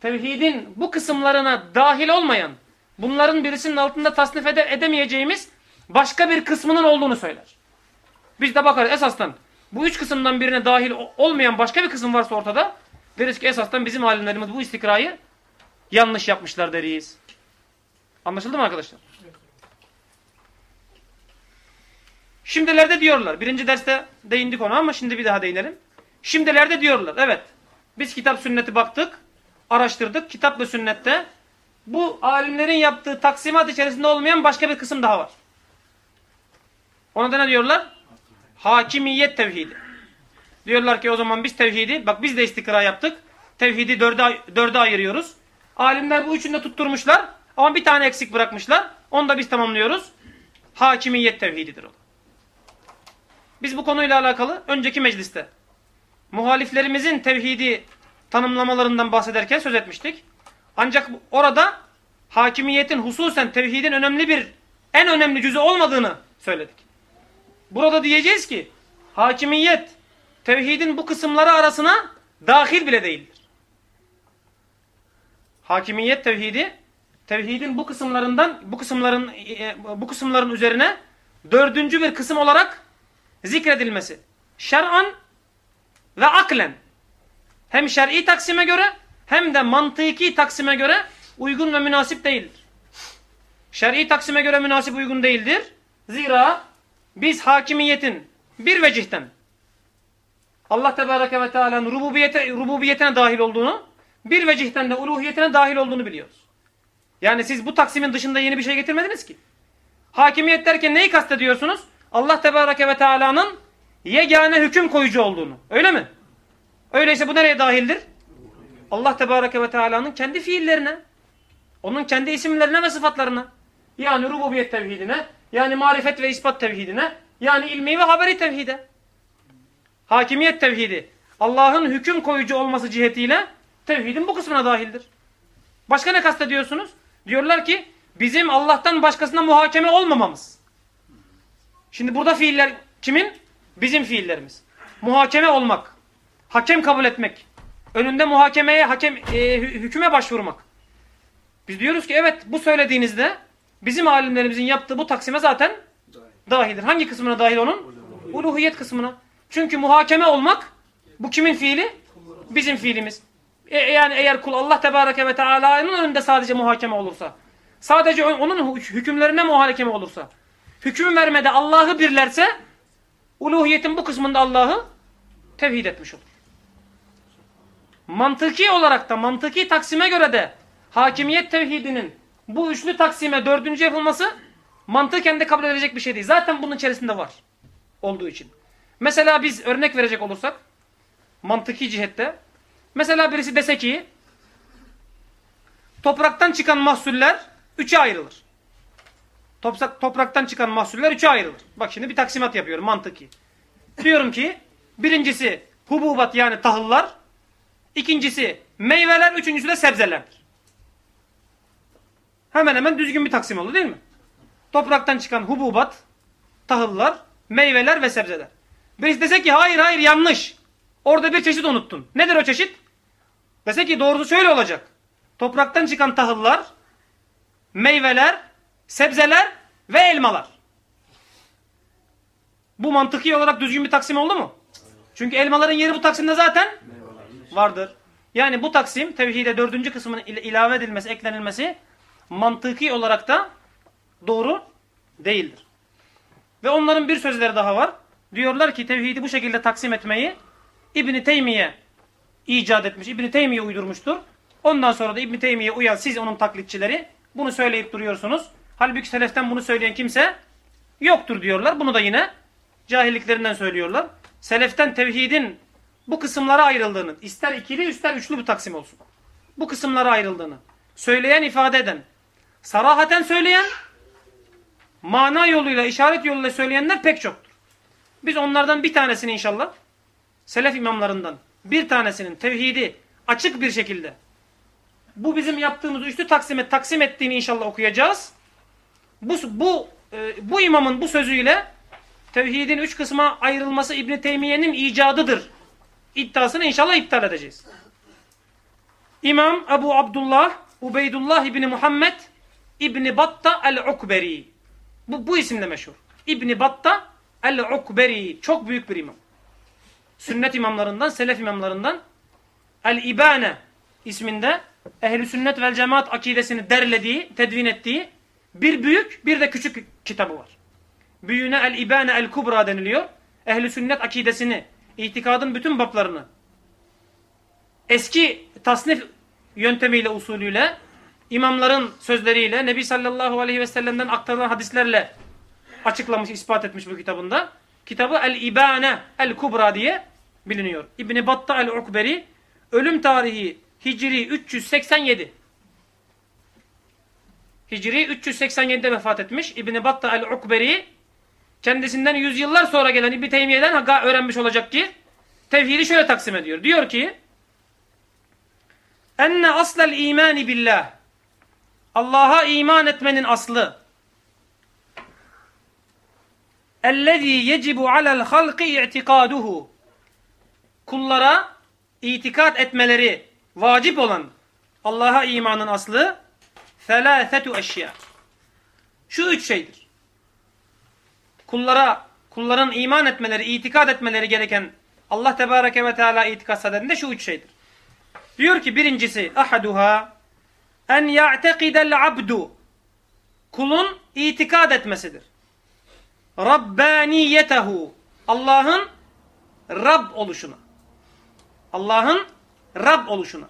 tevhidin bu kısımlarına dahil olmayan, bunların birisinin altında tasnif ede edemeyeceğimiz başka bir kısmının olduğunu söyler. Biz de bakarız esasdan bu üç kısımdan birine dahil olmayan başka bir kısım varsa ortada deriz ki esasdan bizim alimlerimiz bu istikrayı yanlış yapmışlar deriz. Anlaşıldı mı arkadaşlar? Şimdilerde diyorlar. Birinci derste değindik ona ama şimdi bir daha değinelim. Şimdilerde diyorlar. Evet. Biz kitap sünneti baktık. Araştırdık. Kitap ve sünnette bu alimlerin yaptığı taksimat içerisinde olmayan başka bir kısım daha var. Ona da ne diyorlar? Hakimiyet tevhidi. Diyorlar ki o zaman biz tevhidi, bak biz de istikra yaptık. Tevhidi dörde, dörde ayırıyoruz. Alimler bu üçünü de tutturmuşlar. Ama bir tane eksik bırakmışlar. Onu da biz tamamlıyoruz. Hakimiyet tevhididir o. Biz bu konuyla alakalı önceki mecliste muhaliflerimizin tevhidi tanımlamalarından bahsederken söz etmiştik. Ancak orada hakimiyetin hususen tevhidin önemli bir en önemli cüzü olmadığını söyledik. Burada diyeceğiz ki hakimiyet tevhidin bu kısımları arasına dahil bile değildir. Hakimiyet tevhidi tevhidin bu kısımlarından bu kısımların e, bu kısımların üzerine dördüncü bir kısım olarak zikredilmesi. Şer'an ve aklen. Hem şer'i taksime göre hem de mantıki taksime göre uygun ve münasip değildir. Şer'i taksime göre münasip uygun değildir. Zira biz hakimiyetin bir vecihten Allah Tebareke ve Teala'nın rububiyete, rububiyetine dahil olduğunu bir vecihten de uluhiyetine dahil olduğunu biliyoruz. Yani siz bu taksimin dışında yeni bir şey getirmediniz ki. Hakimiyet derken neyi kastediyorsunuz? Allah Tebareke ve Teala'nın yegane hüküm koyucu olduğunu. Öyle mi? Öyleyse bu nereye dahildir? Allah Tebareke ve Teala'nın kendi fiillerine, onun kendi isimlerine ve sıfatlarına. Yani rububiyet tevhidine, yani marifet ve ispat tevhidine, yani ilmi ve haberi tevhide. Hakimiyet tevhidi, Allah'ın hüküm koyucu olması cihetiyle tevhidin bu kısmına dahildir. Başka ne kastediyorsunuz? Diyorlar ki bizim Allah'tan başkasına muhakeme olmamamız. Şimdi burada fiiller kimin? Bizim fiillerimiz. Muhakeme olmak, hakem kabul etmek, önünde muhakemeye, hakem e, hüküme başvurmak. Biz diyoruz ki evet bu söylediğinizde bizim alimlerimizin yaptığı bu taksime zaten dahildir. Hangi kısmına dahil onun? Uluhiyet kısmına. Çünkü muhakeme olmak bu kimin fiili? Bizim fiilimiz. E, yani eğer kul Allah Tebareke ve Teala'nın önünde sadece muhakeme olursa, sadece onun hükümlerine muhakeme olursa, hüküm vermede Allah'ı birlerse, uluhiyetin bu kısmında Allah'ı tevhid etmiş olur. Mantıki olarak da, mantıki taksime göre de hakimiyet tevhidinin bu üçlü taksime dördüncü yapılması mantıken de kabul edilecek bir şey değil. Zaten bunun içerisinde var. Olduğu için. Mesela biz örnek verecek olursak mantıki cihette mesela birisi dese ki topraktan çıkan mahsuller üçe ayrılır. Toprak, topraktan çıkan mahsuller üçe ayrılır. Bak şimdi bir taksimat yapıyorum mantıki. Diyorum ki birincisi hububat yani tahıllar, ikincisi meyveler, üçüncüsü de sebzelerdir. Hemen hemen düzgün bir taksim oldu değil mi? Topraktan çıkan hububat, tahıllar, meyveler ve sebzeler. Birisi dese ki hayır hayır yanlış. Orada bir çeşit unuttun. Nedir o çeşit? Dese ki doğrusu şöyle olacak. Topraktan çıkan tahıllar, meyveler, sebzeler ve elmalar. Bu mantıki olarak düzgün bir taksim oldu mu? Çünkü elmaların yeri bu taksimde zaten vardır. Yani bu taksim tevhide dördüncü kısmının ilave edilmesi, eklenilmesi mantıki olarak da doğru değildir. Ve onların bir sözleri daha var. Diyorlar ki tevhidi bu şekilde taksim etmeyi İbni Teymiye icat etmiş. İbni Teymiye uydurmuştur. Ondan sonra da İbni Teymiye uyan siz onun taklitçileri bunu söyleyip duruyorsunuz. Halbuki seleften bunu söyleyen kimse yoktur diyorlar. Bunu da yine cahilliklerinden söylüyorlar. Seleften tevhidin bu kısımlara ayrıldığını, ister ikili ister üçlü bir taksim olsun. Bu kısımlara ayrıldığını söyleyen, ifade eden, sarahaten söyleyen, mana yoluyla, işaret yoluyla söyleyenler pek çoktur. Biz onlardan bir tanesini inşallah, selef imamlarından bir tanesinin tevhidi açık bir şekilde bu bizim yaptığımız üçlü taksime taksim ettiğini inşallah okuyacağız. Bu, bu, e, bu imamın bu sözüyle tevhidin üç kısma ayrılması İbn Teymiye'nin icadıdır. İddiasını inşallah iptal edeceğiz. İmam Ebu Abdullah Ubeydullah İbni Muhammed İbni Batta el-Ukberi. Bu, bu isimle meşhur. İbni Batta el-Ukberi. Çok büyük bir imam. Sünnet imamlarından, selef imamlarından El-İbane isminde ehli sünnet vel cemaat akidesini derlediği, tedvin ettiği bir büyük bir de küçük kitabı var. Büyüğüne El-İbane El-Kubra deniliyor. Ehli sünnet akidesini, itikadın bütün bablarını eski tasnif yöntemiyle, usulüyle imamların sözleriyle, Nebi sallallahu aleyhi ve sellem'den aktarılan hadislerle açıklamış, ispat etmiş bu kitabında. Kitabı El-İbane El-Kubra diye biliniyor. İbni Batta El-Ukberi ölüm tarihi Hicri 387. Hicri 387'de vefat etmiş. İbni Batta el-Ukberi kendisinden yüzyıllar sonra gelen İbni Teymiye'den öğrenmiş olacak ki tevhidi şöyle taksim ediyor. Diyor ki enne aslel imani billah Allah'a iman etmenin aslı ellezî yecibu alel halqi i'tikaduhu kullara itikat etmeleri vacip olan Allah'a imanın aslı felâfetu eşya. Şu üç şeydir. Kullara, kulların iman etmeleri, itikad etmeleri gereken Allah Tebareke ve Teala itikad sadedinde şu üç şeydir. Diyor ki birincisi ahaduha en ya'tekidel abdu kulun itikad etmesidir. Rabbaniyetehu Allah'ın Rab oluşuna. Allah'ın Rab oluşuna.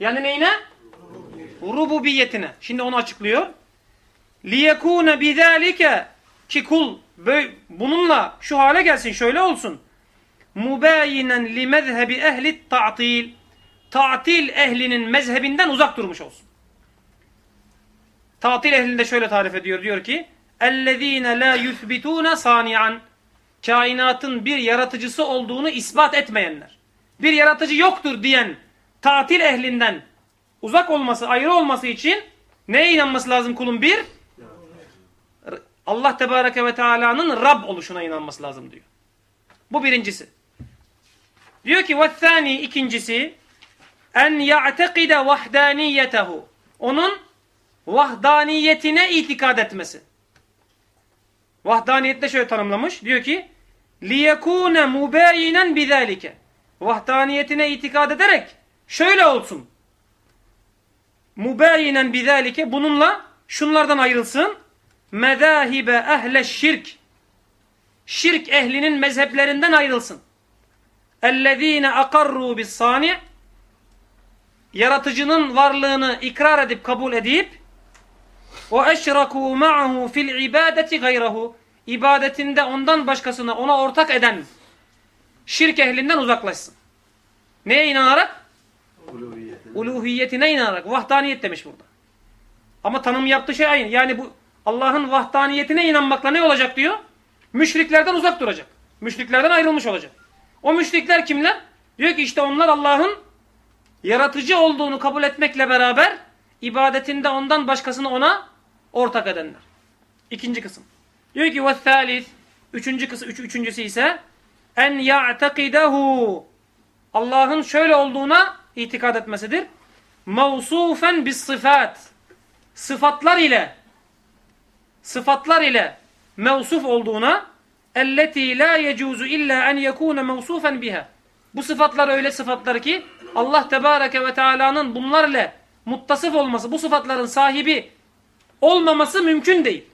Yani neyine? Rububiyetine. Şimdi onu açıklıyor. لِيَكُونَ بِذَٰلِكَ Ki kul bununla şu hale gelsin, şöyle olsun. مُبَايِنًا لِمَذْهَبِ ehli ta'til Ta'til ehlinin mezhebinden uzak durmuş olsun. Ta'til ehlinde şöyle tarif ediyor. Diyor ki اَلَّذ۪ينَ لَا يُثْبِتُونَ صَانِعًا Kainatın bir yaratıcısı olduğunu ispat etmeyenler. Bir yaratıcı yoktur diyen tatil ehlinden uzak olması, ayrı olması için neye inanması lazım kulun? Bir, Allah Tebareke ve Teala'nın Rab oluşuna inanması lazım diyor. Bu birincisi. Diyor ki وَالثَّانِي ikincisi en ya'tekide vahdaniyetehu onun vahdaniyetine itikad etmesi. Vahdaniyette şöyle tanımlamış. Diyor ki liyekune mubayinen bizalike. Vahdaniyetine itikad ederek şöyle olsun mubayinen bizalike bununla şunlardan ayrılsın. Mezahibe ehle şirk. Şirk ehlinin mezheplerinden ayrılsın. Ellezine akarru bis sani yaratıcının varlığını ikrar edip kabul edip o eşraku ma'ahu fil ibadeti gayrahu ibadetinde ondan başkasına ona ortak eden şirk ehlinden uzaklaşsın. Neye inanarak? uluhiyetine inanarak vahdaniyet demiş burada. Ama tanım yaptığı şey aynı. Yani bu Allah'ın vahdaniyetine inanmakla ne olacak diyor? Müşriklerden uzak duracak. Müşriklerden ayrılmış olacak. O müşrikler kimler? Diyor ki işte onlar Allah'ın yaratıcı olduğunu kabul etmekle beraber ibadetinde ondan başkasını ona ortak edenler. İkinci kısım. Diyor ki وَالثَّالِث Üçüncü kısım, üç, üçüncüsü ise en ya'takidehu Allah'ın şöyle olduğuna itikad etmesidir. Mevsufen bis sıfat. Sıfatlar ile sıfatlar ile mevsuf olduğuna elleti la yecuzu illa en yekune mevsufen biha. Bu sıfatlar öyle sıfatlar ki Allah Tebareke ve Teala'nın bunlarla muttasıf olması, bu sıfatların sahibi olmaması mümkün değil.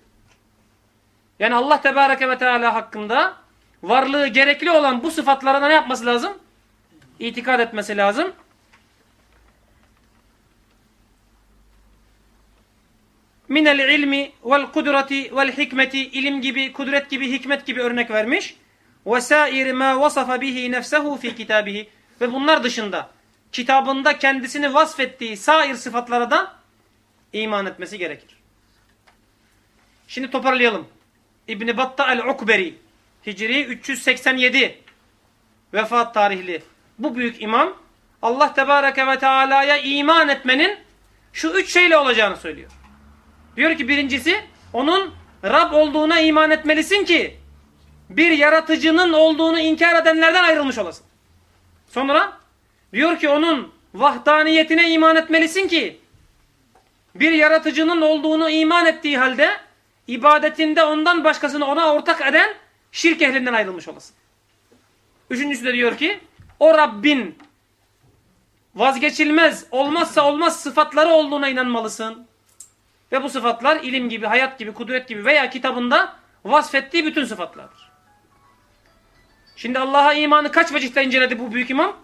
Yani Allah Tebareke ve Teala hakkında varlığı gerekli olan bu sıfatlarına ne yapması lazım? İtikad etmesi lazım. Minel ilmi vel kudreti vel hikmeti ilim gibi, kudret gibi, hikmet gibi örnek vermiş. Ve sair ma vasafa bihi nefsehu fi kitabihi ve bunlar dışında kitabında kendisini vasfettiği sair sıfatlara da iman etmesi gerekir. Şimdi toparlayalım. İbn Batta el-Ukberi Hicri 387 vefat tarihli bu büyük imam Allah Tebareke ve Teala'ya iman etmenin şu üç şeyle olacağını söylüyor. Diyor ki birincisi onun Rab olduğuna iman etmelisin ki bir yaratıcının olduğunu inkar edenlerden ayrılmış olasın. Sonra diyor ki onun vahdaniyetine iman etmelisin ki bir yaratıcının olduğunu iman ettiği halde ibadetinde ondan başkasını ona ortak eden şirk ehlinden ayrılmış olasın. Üçüncüsü de diyor ki o Rabbin vazgeçilmez olmazsa olmaz sıfatları olduğuna inanmalısın. Ve bu sıfatlar ilim gibi, hayat gibi, kudret gibi veya kitabında vasfettiği bütün sıfatlardır. Şimdi Allah'a imanı kaç vecihte inceledi bu büyük imam?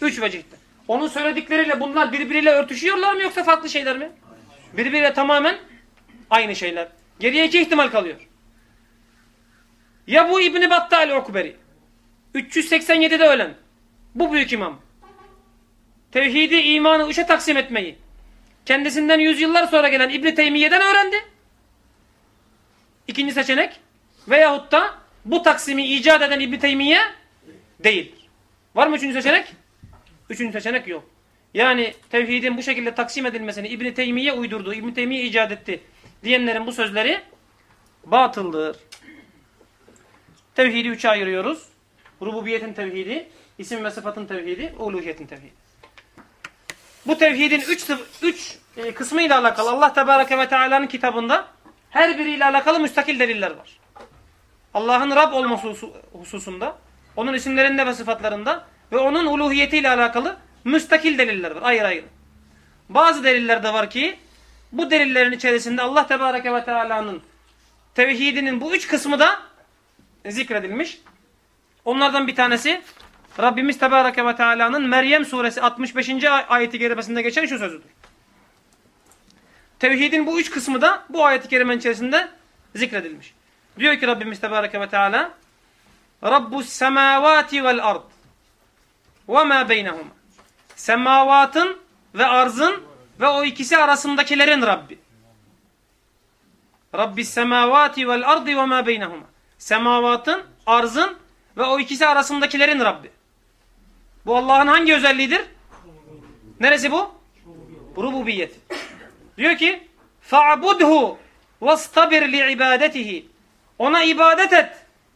Üç vecihte. Onun söyledikleriyle bunlar birbiriyle örtüşüyorlar mı yoksa farklı şeyler mi? Birbiriyle tamamen aynı şeyler. Geriye iki ihtimal kalıyor. Ya bu İbni Battal Ukberi 387'de ölen bu büyük imam tevhidi imanı üçe taksim etmeyi kendisinden yüzyıllar sonra gelen İbni Teymiye'den öğrendi. İkinci seçenek veyahut da bu taksimi icat eden İbni Teymiye değil. Var mı üçüncü seçenek? Üçüncü seçenek yok. Yani tevhidin bu şekilde taksim edilmesini İbn Teymiye uydurdu, İbn Teymiye icat etti diyenlerin bu sözleri batıldır. Tevhidi üçe ayırıyoruz. Rububiyetin tevhidi, isim ve sıfatın tevhidi, uluhiyetin tevhidi. Bu tevhidin üç, üç e, kısmı ile alakalı Allah Tebareke ve Teala'nın kitabında her biriyle alakalı müstakil deliller var. Allah'ın Rab olması hususunda, onun isimlerinde ve sıfatlarında ve onun uluhiyetiyle alakalı müstakil deliller var ayrı ayrı. Bazı deliller de var ki bu delillerin içerisinde Allah Tebareke ve Teala'nın tevhidinin bu üç kısmı da zikredilmiş. Onlardan bir tanesi Rabbimiz Tebareke ve Teala'nın Meryem suresi 65. ayeti kerimesinde geçen şu sözüdür. Tevhidin bu üç kısmı da bu ayeti kerimenin içerisinde zikredilmiş. Diyor ki Rabbimiz Tebareke ve Teala Rabbus semavati vel ard ve ma beynehuma semavatın ve arzın ve o ikisi arasındakilerin Rabbi. Rabbis semavati vel ardi ve ma beynehuma. Semavatın, arzın ve o ikisi arasındakilerin Rabbi. Bu Allah'ın hangi özelliğidir? Neresi bu? Rububiyet. Diyor ki فَعْبُدْهُ وَاسْتَبِرْ لِعِبَادَتِهِ Ona ibadet et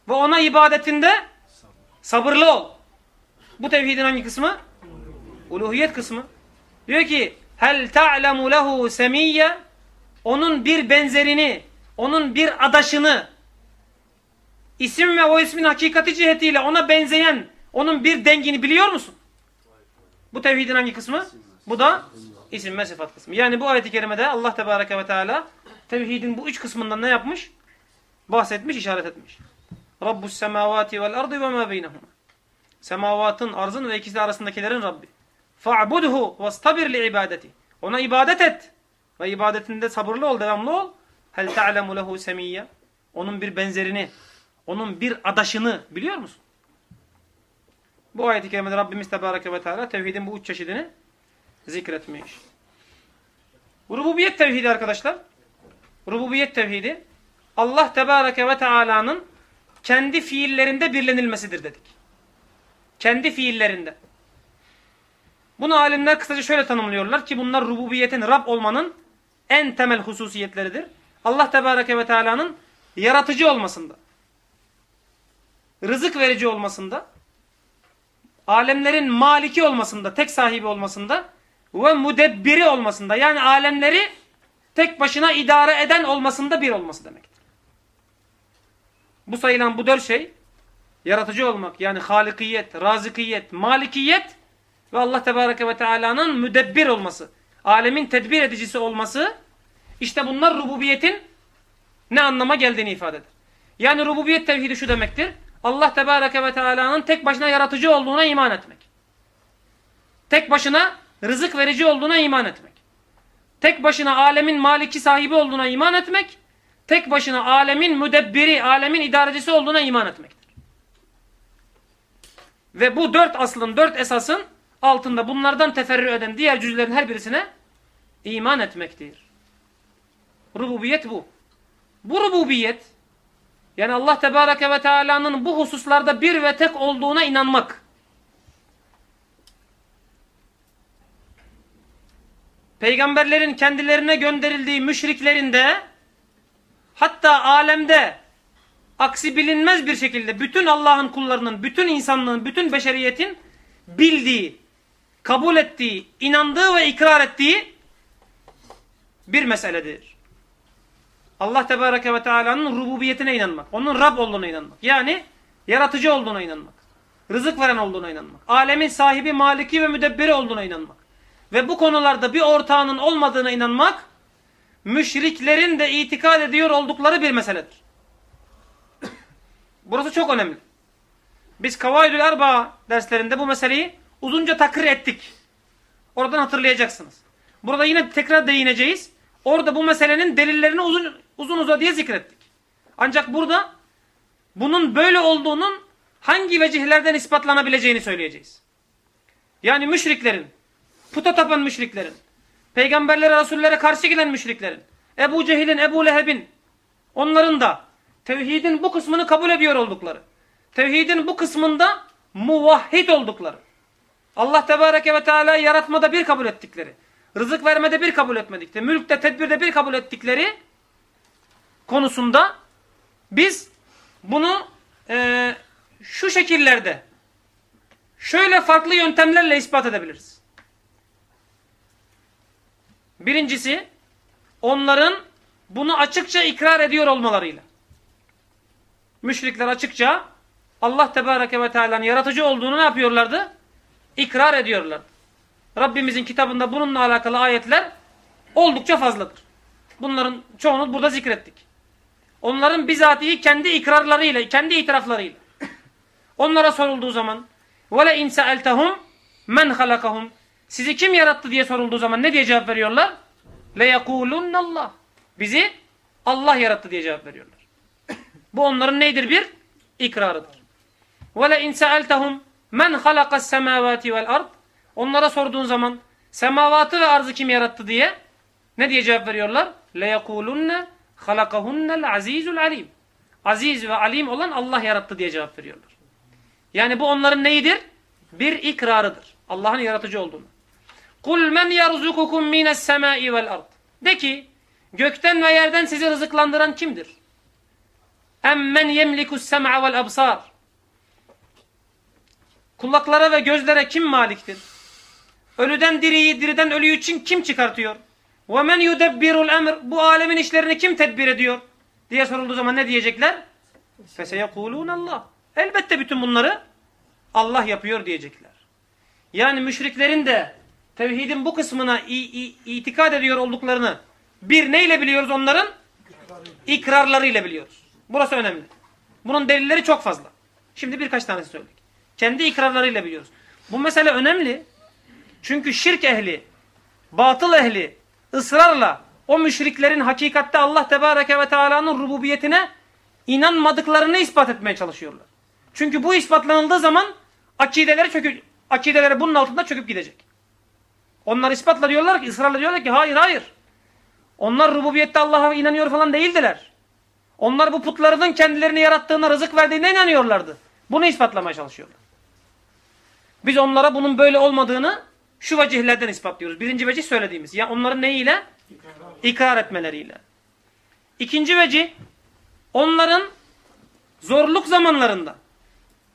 ve ona ibadetinde sabırlı ol. Bu tevhidin hangi kısmı? Uluhiyet kısmı. Diyor ki hel ta'lemu lehu semiyye onun bir benzerini, onun bir adaşını isim ve o ismin hakikati cihetiyle ona benzeyen onun bir dengini biliyor musun? Bu tevhidin hangi kısmı? Bu da isim ve sıfat kısmı. Yani bu ayet-i kerimede Allah Tebareke ve Teala tevhidin bu üç kısmından ne yapmış? Bahsetmiş, işaret etmiş. Rabbus semavati vel ardı ve ma beynehuma. Semavatın, arzın ve ikisi arasındakilerin Rabbi. Fa'budhu vastabir li ibadeti. Ona ibadet et. Ve ibadetinde sabırlı ol, devamlı ol. Hel ta'lemu lehu semiyye. Onun bir benzerini, onun bir adaşını biliyor musun? Bu ayet-i kerimede Rabbimiz Tebareke ve Teala tevhidin bu üç çeşidini zikretmiş. Rububiyet tevhidi arkadaşlar. Rububiyet tevhidi Allah Tebareke ve Teala'nın kendi fiillerinde birlenilmesidir dedik. Kendi fiillerinde. Bunu alimler kısaca şöyle tanımlıyorlar ki bunlar rububiyetin Rab olmanın en temel hususiyetleridir. Allah Tebareke ve Teala'nın yaratıcı olmasında, rızık verici olmasında, alemlerin maliki olmasında, tek sahibi olmasında ve mudebbiri olmasında yani alemleri tek başına idare eden olmasında bir olması demektir. Bu sayılan bu dört şey yaratıcı olmak yani halikiyet, razikiyet, malikiyet ve Allah Tebareke ve Teala'nın müdebbir olması, alemin tedbir edicisi olması işte bunlar rububiyetin ne anlama geldiğini ifade eder. Yani rububiyet tevhidi şu demektir. Allah Tebareke ve Teala'nın tek başına yaratıcı olduğuna iman etmek. Tek başına rızık verici olduğuna iman etmek. Tek başına alemin maliki sahibi olduğuna iman etmek. Tek başına alemin müdebbiri, alemin idarecisi olduğuna iman etmektir. Ve bu dört aslın, dört esasın altında bunlardan teferrü eden diğer cüzlerin her birisine iman etmektir. Rububiyet bu. Bu rububiyet yani Allah Tebareke ve Teala'nın bu hususlarda bir ve tek olduğuna inanmak. Peygamberlerin kendilerine gönderildiği müşriklerinde hatta alemde aksi bilinmez bir şekilde bütün Allah'ın kullarının, bütün insanlığın, bütün beşeriyetin bildiği, kabul ettiği, inandığı ve ikrar ettiği bir meseledir. Allah Tebareke ve Teala'nın rububiyetine inanmak. Onun Rab olduğuna inanmak. Yani yaratıcı olduğuna inanmak. Rızık veren olduğuna inanmak. Alemin sahibi, maliki ve müdebbiri olduğuna inanmak. Ve bu konularda bir ortağının olmadığına inanmak, müşriklerin de itikad ediyor oldukları bir meseledir. Burası çok önemli. Biz Kavaidül Erba derslerinde bu meseleyi uzunca takrir ettik. Oradan hatırlayacaksınız. Burada yine tekrar değineceğiz. Orada bu meselenin delillerini uzun, uzun uzadıya zikrettik. Ancak burada bunun böyle olduğunun hangi vecihlerden ispatlanabileceğini söyleyeceğiz. Yani müşriklerin, puta tapan müşriklerin, peygamberlere, rasullere karşı gelen müşriklerin, Ebu Cehil'in, Ebu Leheb'in, onların da tevhidin bu kısmını kabul ediyor oldukları, tevhidin bu kısmında muvahhid oldukları, Allah Tebareke ve Teala yaratmada bir kabul ettikleri, rızık vermede bir kabul etmedikleri, mülkte, tedbirde bir kabul ettikleri konusunda biz bunu e, şu şekillerde şöyle farklı yöntemlerle ispat edebiliriz. Birincisi onların bunu açıkça ikrar ediyor olmalarıyla. Müşrikler açıkça Allah Tebareke ve Teala'nın yaratıcı olduğunu ne yapıyorlardı? İkrar ediyorlar. Rabbimizin kitabında bununla alakalı ayetler oldukça fazladır. Bunların çoğunu burada zikrettik. Onların bizatihi kendi ikrarlarıyla, kendi itiraflarıyla. Onlara sorulduğu zaman وَلَا اِنْ سَأَلْتَهُمْ مَنْ خَلَقَهُمْ Sizi kim yarattı diye sorulduğu zaman ne diye cevap veriyorlar? لَيَقُولُنَّ Allah. Bizi Allah yarattı diye cevap veriyorlar. Bu onların neydir? Bir ikrarıdır. وَلَا اِنْ سَأَلْتَهُمْ مَنْ خَلَقَ السَّمَاوَاتِ وَالْأَرْضِ Onlara sorduğun zaman semavatı ve arzı kim yarattı diye ne diye cevap veriyorlar? لَيَقُولُنَّ halakahunnel azizul alim. Aziz ve alim olan Allah yarattı diye cevap veriyorlar. Yani bu onların neyidir? Bir ikrarıdır. Allah'ın yaratıcı olduğunu. Kul men yerzukukum mines semai vel ard. De ki gökten ve yerden sizi rızıklandıran kimdir? Emmen yemlikus sem'a vel absar. Kulaklara ve gözlere kim maliktir? Ölüden diriyi, diriden ölüyü için kim çıkartıyor? وَمَنْ يُدَبِّرُ الْاَمْرِ Bu alemin işlerini kim tedbir ediyor? Diye sorulduğu zaman ne diyecekler? فَسَيَقُولُونَ Allah. Elbette bütün bunları Allah yapıyor diyecekler. Yani müşriklerin de tevhidin bu kısmına itikad ediyor olduklarını bir neyle biliyoruz onların? İkrarlarıyla biliyoruz. Burası önemli. Bunun delilleri çok fazla. Şimdi birkaç tanesi söyledik. Kendi ikrarlarıyla biliyoruz. Bu mesele önemli. Çünkü şirk ehli, batıl ehli ısrarla o müşriklerin hakikatte Allah Tebareke ve Teala'nın rububiyetine inanmadıklarını ispat etmeye çalışıyorlar. Çünkü bu ispatlanıldığı zaman akideleri çökü, akideleri bunun altında çöküp gidecek. Onlar ispatla diyorlar ki, ısrarla diyorlar ki hayır hayır. Onlar rububiyette Allah'a inanıyor falan değildiler. Onlar bu putlarının kendilerini yarattığına, rızık verdiğine inanıyorlardı. Bunu ispatlamaya çalışıyorlar. Biz onlara bunun böyle olmadığını şu vecihlerden ispatlıyoruz. Birinci vecih söylediğimiz. Ya onların neyiyle? İkrar etmeleriyle. İkinci vecih onların zorluk zamanlarında,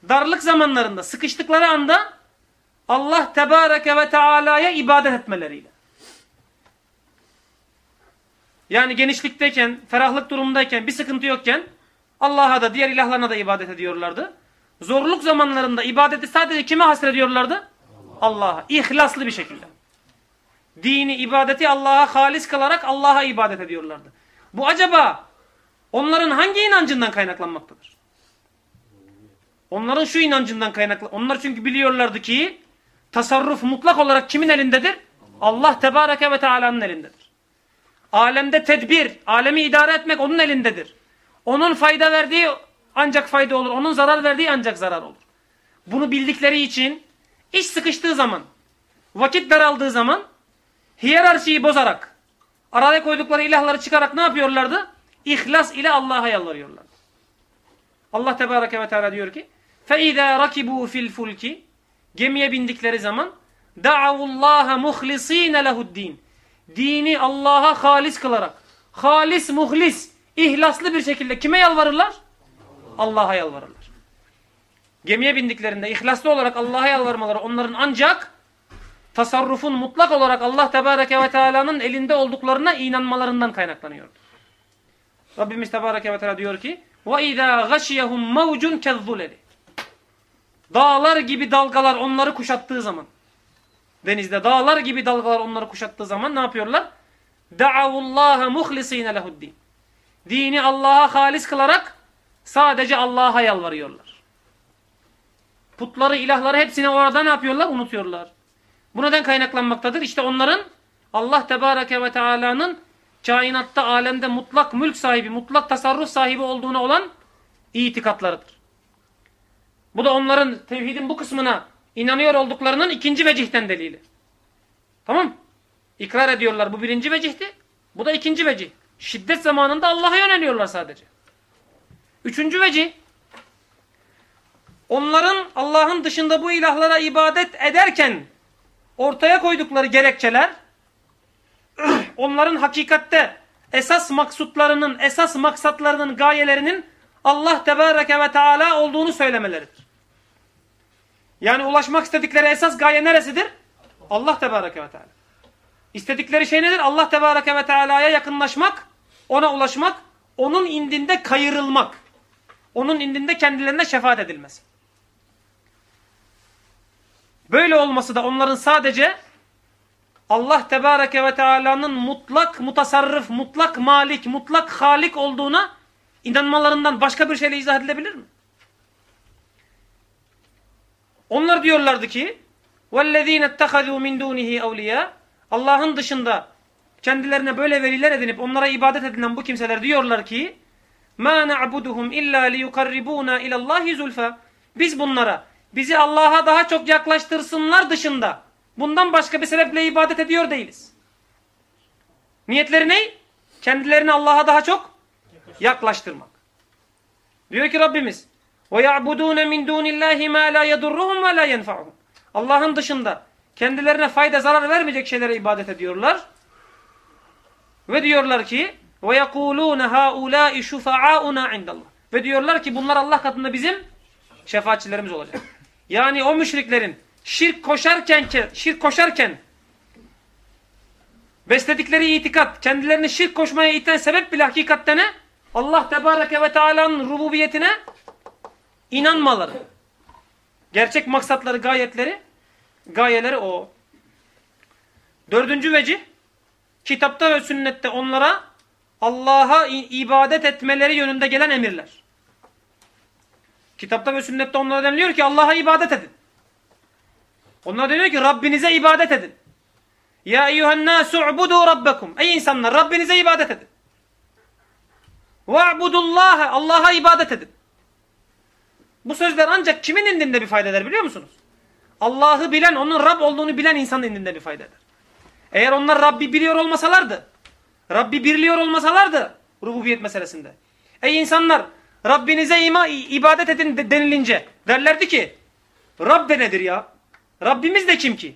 darlık zamanlarında, sıkıştıkları anda Allah Tebareke ve Teala'ya ibadet etmeleriyle. Yani genişlikteyken, ferahlık durumundayken, bir sıkıntı yokken Allah'a da diğer ilahlarına da ibadet ediyorlardı. Zorluk zamanlarında ibadeti sadece kime hasrediyorlardı? Allah'a. İhlaslı bir şekilde. Dini, ibadeti Allah'a halis kılarak Allah'a ibadet ediyorlardı. Bu acaba onların hangi inancından kaynaklanmaktadır? Onların şu inancından kaynaklı. Onlar çünkü biliyorlardı ki tasarruf mutlak olarak kimin elindedir? Allah Tebareke ve Teala'nın elindedir. Alemde tedbir, alemi idare etmek onun elindedir. Onun fayda verdiği ancak fayda olur. Onun zarar verdiği ancak zarar olur. Bunu bildikleri için iş sıkıştığı zaman, vakit daraldığı zaman hiyerarşiyi bozarak, araya koydukları ilahları çıkarak ne yapıyorlardı? İhlas ile Allah'a yalvarıyorlardı. Allah Tebareke ve Teala diyor ki فَاِذَا رَكِبُوا فِي الْفُلْكِ Gemiye bindikleri zaman دَعَوُ اللّٰهَ مُخْلِص۪ينَ لَهُ الدِّينِ Dini Allah'a halis kılarak, halis, muhlis, ihlaslı bir şekilde kime yalvarırlar? Allah'a yalvarırlar. Gemiye bindiklerinde ihlaslı olarak Allah'a yalvarmaları onların ancak tasarrufun mutlak olarak Allah Tebareke ve Teala'nın elinde olduklarına inanmalarından kaynaklanıyordu. Rabbimiz Tebareke ve Teala diyor ki وَاِذَا غَشِيَهُمْ مَوْجٌ كَذُّلَلِ Dağlar gibi dalgalar onları kuşattığı zaman denizde dağlar gibi dalgalar onları kuşattığı zaman ne yapıyorlar? دَعَوُ اللّٰهَ مُخْلِص۪ينَ لَهُ الدِّينَ Dini Allah'a halis kılarak sadece Allah'a yalvarıyorlar. Putları, ilahları hepsini orada ne yapıyorlar? Unutuyorlar. Bu neden kaynaklanmaktadır? İşte onların Allah Tebareke ve Teala'nın kainatta, alemde mutlak mülk sahibi, mutlak tasarruf sahibi olduğuna olan itikatlarıdır. Bu da onların tevhidin bu kısmına inanıyor olduklarının ikinci vecihten delili. Tamam İkrar ediyorlar bu birinci vecihti. Bu da ikinci vecih. Şiddet zamanında Allah'a yöneliyorlar sadece. Üçüncü vecih. Onların Allah'ın dışında bu ilahlara ibadet ederken ortaya koydukları gerekçeler onların hakikatte esas maksutlarının, esas maksatlarının, gayelerinin Allah Tebareke ve Teala olduğunu söylemeleridir. Yani ulaşmak istedikleri esas gaye neresidir? Allah Tebareke ve Teala. İstedikleri şey nedir? Allah Tebareke ve Teala'ya yakınlaşmak, ona ulaşmak, onun indinde kayırılmak. Onun indinde kendilerine şefaat edilmesi. Böyle olması da onların sadece Allah Tebareke ve Teala'nın mutlak mutasarrıf, mutlak malik, mutlak halik olduğuna inanmalarından başka bir şeyle izah edilebilir mi? Onlar diyorlardı ki وَالَّذ۪ينَ اتَّخَذُوا مِنْ دُونِهِ اَوْلِيَا Allah'ın dışında kendilerine böyle veliler edinip onlara ibadet edilen bu kimseler diyorlar ki مَا نَعْبُدُهُمْ اِلَّا لِيُقَرِّبُونَ اِلَى اللّٰهِ زُلْفَى Biz bunlara bizi Allah'a daha çok yaklaştırsınlar dışında bundan başka bir sebeple ibadet ediyor değiliz. Niyetleri ne? Kendilerini Allah'a daha çok yaklaştırmak. Diyor ki Rabbimiz وَيَعْبُدُونَ مِنْ دُونِ اللّٰهِ مَا لَا يَدُرُّهُمْ وَلَا يَنْفَعُهُمْ Allah'ın dışında kendilerine fayda zarar vermeyecek şeylere ibadet ediyorlar. Ve diyorlar ki وَيَقُولُونَ هَاُولَٰئِ شُفَعَاؤُنَا عِنْدَ اللّٰهِ Ve diyorlar ki bunlar Allah katında bizim şefaatçilerimiz olacak. Yani o müşriklerin şirk koşarken şirk koşarken besledikleri itikat, kendilerini şirk koşmaya iten sebep bile hakikatte ne? Allah Tebareke ve Teala'nın rububiyetine inanmaları. Gerçek maksatları, gayetleri, gayeleri o. Dördüncü vecih, kitapta ve sünnette onlara Allah'a ibadet etmeleri yönünde gelen emirler. Kitapta ve sünnette onlara deniliyor ki Allah'a ibadet edin. Onlar deniyor ki Rabbinize ibadet edin. Ya eyyühennâsü u'budu rabbekum. Ey insanlar Rabbinize ibadet edin. Ve'budullâhe. Allah'a ibadet edin. Bu sözler ancak kimin indinde bir fayda eder biliyor musunuz? Allah'ı bilen, onun Rab olduğunu bilen insanın indinde bir fayda eder. Eğer onlar Rabbi biliyor olmasalardı, Rabbi birliyor olmasalardı rububiyet meselesinde. Ey insanlar Rabbinize ima, ibadet edin denilince derlerdi ki Rab de nedir ya? Rabbimiz de kim ki?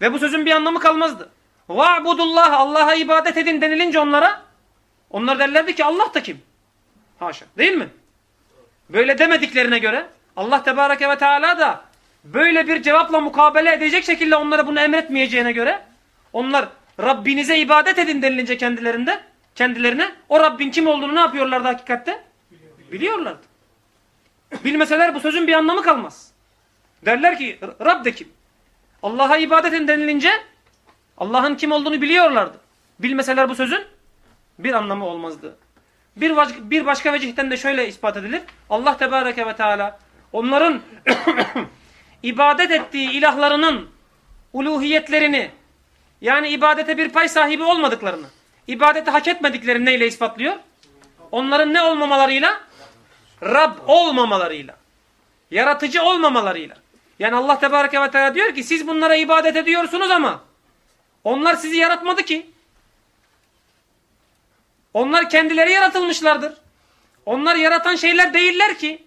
Ve bu sözün bir anlamı kalmazdı. Va'budullah Allah'a ibadet edin denilince onlara onlar derlerdi ki Allah da kim? Haşa. Değil mi? Böyle demediklerine göre Allah Tebareke ve Teala da böyle bir cevapla mukabele edecek şekilde onlara bunu emretmeyeceğine göre onlar Rabbinize ibadet edin denilince kendilerinde kendilerine o Rabbin kim olduğunu ne yapıyorlardı hakikatte? Biliyorlardı. Bilmeseler bu sözün bir anlamı kalmaz. Derler ki Rab de kim? Allah'a ibadet edin denilince Allah'ın kim olduğunu biliyorlardı. Bilmeseler bu sözün bir anlamı olmazdı. Bir, bir başka vecihten de şöyle ispat edilir. Allah Tebareke ve Teala onların ibadet ettiği ilahlarının uluhiyetlerini yani ibadete bir pay sahibi olmadıklarını, ibadeti hak etmediklerini neyle ispatlıyor? Onların ne olmamalarıyla? Rab olmamalarıyla. Yaratıcı olmamalarıyla. Yani Allah Tebareke ve Teala diyor ki siz bunlara ibadet ediyorsunuz ama onlar sizi yaratmadı ki. Onlar kendileri yaratılmışlardır. Onlar yaratan şeyler değiller ki.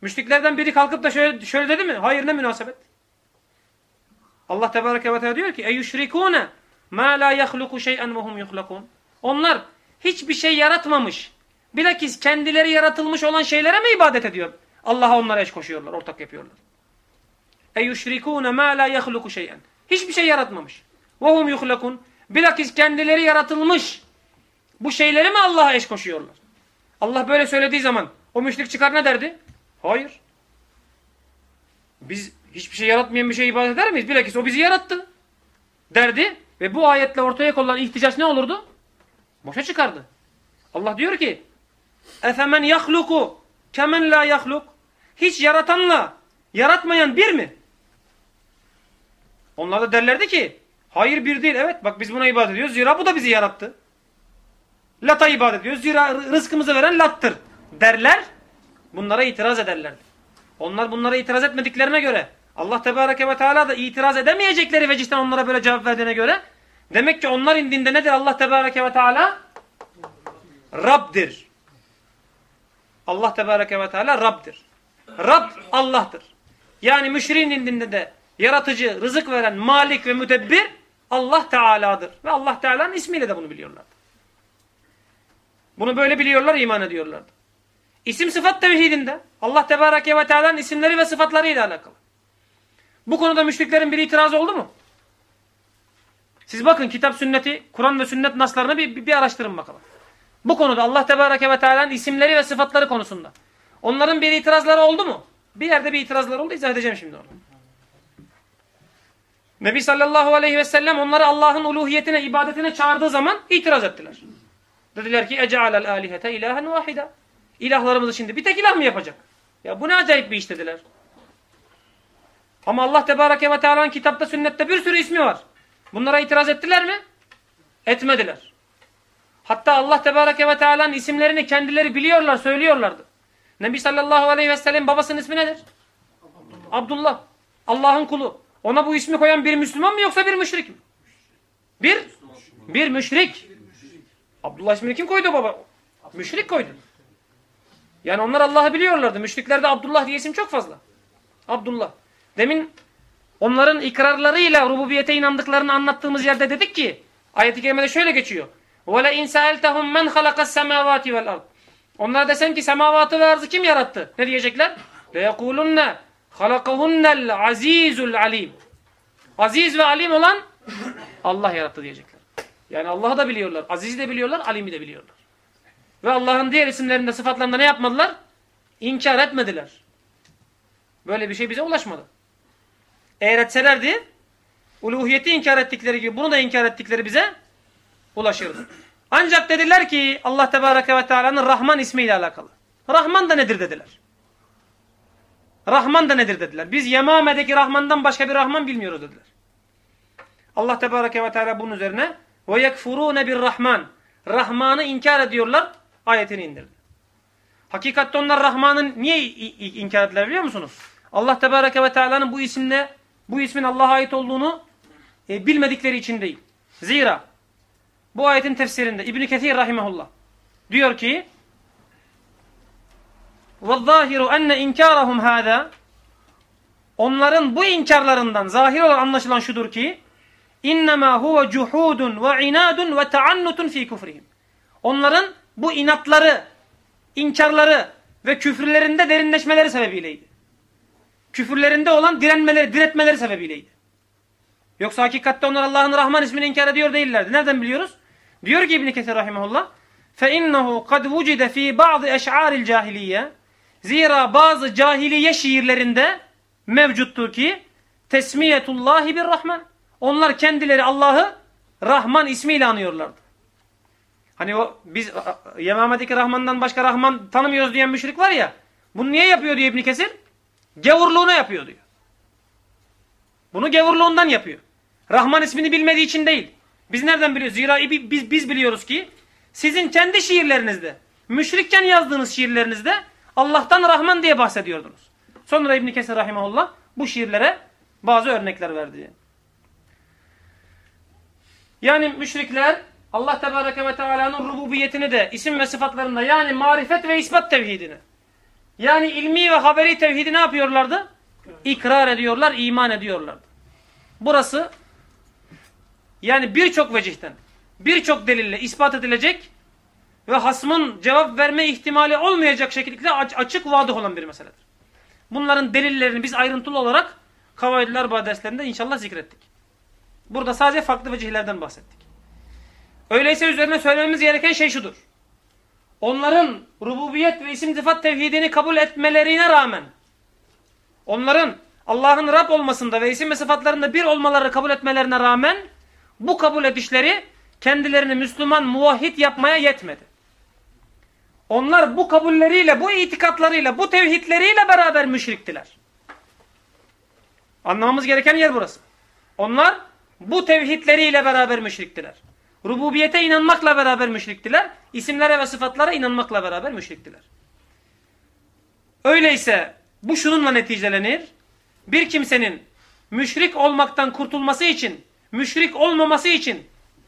Müşriklerden biri kalkıp da şöyle, şöyle dedi mi? Hayır ne münasebet. Allah Tebareke ve Teala diyor ki Ma la yahluku şey'en ve hum. Onlar hiçbir şey yaratmamış. Bilakis kendileri yaratılmış olan şeylere mi ibadet ediyor? Allah'a onlara eş koşuyorlar, ortak yapıyorlar. E yüşrikûne mâ lâ yehluku şeyen. Hiçbir şey yaratmamış. Ve hum. Bilakis kendileri yaratılmış. Bu şeyleri mi Allah'a eş koşuyorlar? Allah böyle söylediği zaman o müşrik çıkar ne derdi? Hayır. Biz hiçbir şey yaratmayan bir şey ibadet eder miyiz? Bilakis o bizi yarattı. Derdi ve bu ayetle ortaya konulan ihticaç ne olurdu? Boşa çıkardı. Allah diyor ki Efemen yahluku kemen la yahluk Hiç yaratanla yaratmayan bir mi? Onlar da derlerdi ki Hayır bir değil. Evet bak biz buna ibadet ediyoruz. Zira bu da bizi yarattı. Lata ibadet ediyoruz. Zira rızkımızı veren lattır derler. Bunlara itiraz ederler. Onlar bunlara itiraz etmediklerine göre Allah Tebareke ve Teala da itiraz edemeyecekleri vecihten onlara böyle cevap verdiğine göre demek ki onlar indinde nedir Allah Tebareke ve Teala? Rab'dir. Allah Tebareke ve Teala Rab'dir. Rab Allah'tır. Yani müşriğin indinde de yaratıcı, rızık veren, malik ve mütebbir Allah Teala'dır. Ve Allah Teala'nın ismiyle de bunu biliyorlar. Bunu böyle biliyorlar, iman ediyorlardı. İsim sıfat tevhidinde Allah Tebareke ve Teala'nın isimleri ve sıfatlarıyla alakalı. Bu konuda müşriklerin bir itirazı oldu mu? Siz bakın kitap sünneti, Kur'an ve sünnet naslarını bir, bir, bir araştırın bakalım. Bu konuda Allah Tebareke ve Teala'nın isimleri ve sıfatları konusunda. Onların bir itirazları oldu mu? Bir yerde bir itirazları oldu. İzah edeceğim şimdi onu. Nebi sallallahu aleyhi ve sellem onları Allah'ın uluhiyetine, ibadetine çağırdığı zaman itiraz ettiler. Dediler ki ece'alel alihete ilahen vahida. İlahlarımızı şimdi bir tek ilah mı yapacak? Ya bu ne acayip bir iş dediler. Ama Allah Tebareke ve Teala'nın kitapta, sünnette bir sürü ismi var. Bunlara itiraz ettiler mi? Etmediler. Hatta Allah Tebareke ve Teala'nın isimlerini kendileri biliyorlar, söylüyorlardı. Nebi sallallahu aleyhi ve sellem babasının ismi nedir? Abdullah. Allah'ın kulu. Ona bu ismi koyan bir Müslüman mı yoksa bir müşrik mi? Bir? Bir müşrik. Abdullah ismini kim koydu baba? Müşrik koydu. Yani onlar Allah'ı biliyorlardı. Müşriklerde Abdullah diye isim çok fazla. Abdullah. Demin onların ikrarlarıyla rububiyete inandıklarını anlattığımız yerde dedik ki ayet-i kerimede şöyle geçiyor. وَلَاِنْ سَأَلْتَهُمْ مَنْ خَلَقَ السَّمَاوَاتِ وَالْأَرْضِ Onlara desen ki semavatı ve arzı kim yarattı? Ne diyecekler? لَيَقُولُنَّ خَلَقَهُنَّ الْعَز۪يزُ الْعَل۪يمُ Aziz ve alim olan Allah yarattı diyecekler. Yani Allah'ı da biliyorlar. Aziz'i de biliyorlar, alimi de biliyorlar. Ve Allah'ın diğer isimlerinde, sıfatlarında ne yapmadılar? İnkar etmediler. Böyle bir şey bize ulaşmadı. Eğer etselerdi, uluhiyeti inkar ettikleri gibi bunu da inkar ettikleri bize ulaşırdı. Ancak dediler ki Allah Tebareke ve Teala'nın Rahman ismiyle alakalı. Rahman da nedir dediler. Rahman da nedir dediler. Biz Yemame'deki Rahman'dan başka bir Rahman bilmiyoruz dediler. Allah Tebareke ve Teala bunun üzerine ve yekfurune bir Rahman. Rahman'ı inkar ediyorlar. Ayetini indirdi. Hakikatte onlar Rahman'ın niye inkar ettiler biliyor musunuz? Allah Tebareke ve Teala'nın bu isimle bu ismin Allah'a ait olduğunu e, bilmedikleri için değil. Zira bu ayetin tefsirinde İbn Kesir rahimehullah diyor ki: "Vallahiru enne inkarahum hada" Onların bu inkarlarından zahir olarak anlaşılan şudur ki: "İnnemâ huve cuhudun ve inadun ve taannutun fi kufrihim." Onların bu inatları, inkarları ve küfürlerinde derinleşmeleri sebebiyleydi küfürlerinde olan direnmeleri, diretmeleri sebebiyleydi. Yoksa hakikatte onlar Allah'ın Rahman ismini inkar ediyor değillerdi. Nereden biliyoruz? Diyor ki İbn Kesir rahimehullah, "Feinnehu kad vucide fi bazı eş'aril cahiliye." Zira bazı cahiliye şiirlerinde mevcuttu ki tesmiyetullahi bir rahman. Onlar kendileri Allah'ı Rahman ismiyle anıyorlardı. Hani o biz Yemame'deki Rahman'dan başka Rahman tanımıyoruz diyen müşrik var ya. Bunu niye yapıyor diye İbn Kesir? Gevurluğuna yapıyor diyor. Bunu gevurluğundan yapıyor. Rahman ismini bilmediği için değil. Biz nereden biliyoruz? Zira biz, biz biliyoruz ki sizin kendi şiirlerinizde, müşrikken yazdığınız şiirlerinizde Allah'tan Rahman diye bahsediyordunuz. Sonra İbn Kesir rahimehullah bu şiirlere bazı örnekler verdi. Yani müşrikler Allah Tebareke ve Teala'nın rububiyetini de isim ve sıfatlarında yani marifet ve ispat tevhidini yani ilmi ve haberi tevhidi ne yapıyorlardı? İkrar ediyorlar, iman ediyorlardı. Burası yani birçok vecihten, birçok delille ispat edilecek ve hasmın cevap verme ihtimali olmayacak şekilde açık vadıh olan bir meseledir. Bunların delillerini biz ayrıntılı olarak Kavaydüler Bağ derslerinde inşallah zikrettik. Burada sadece farklı vecihlerden bahsettik. Öyleyse üzerine söylememiz gereken şey şudur. Onların rububiyet ve isim sıfat tevhidini kabul etmelerine rağmen onların Allah'ın Rab olmasında ve isim ve sıfatlarında bir olmaları kabul etmelerine rağmen bu kabul edişleri kendilerini Müslüman muvahhid yapmaya yetmedi. Onlar bu kabulleriyle, bu itikatlarıyla, bu tevhidleriyle beraber müşriktiler. Anlamamız gereken yer burası. Onlar bu tevhidleriyle beraber müşriktiler. Rububiyete inanmakla beraber müşriktiler. İsimlere ve sıfatlara inanmakla beraber müşriktiler. Öyleyse bu şununla neticelenir. Bir kimsenin müşrik olmaktan kurtulması için, müşrik olmaması için,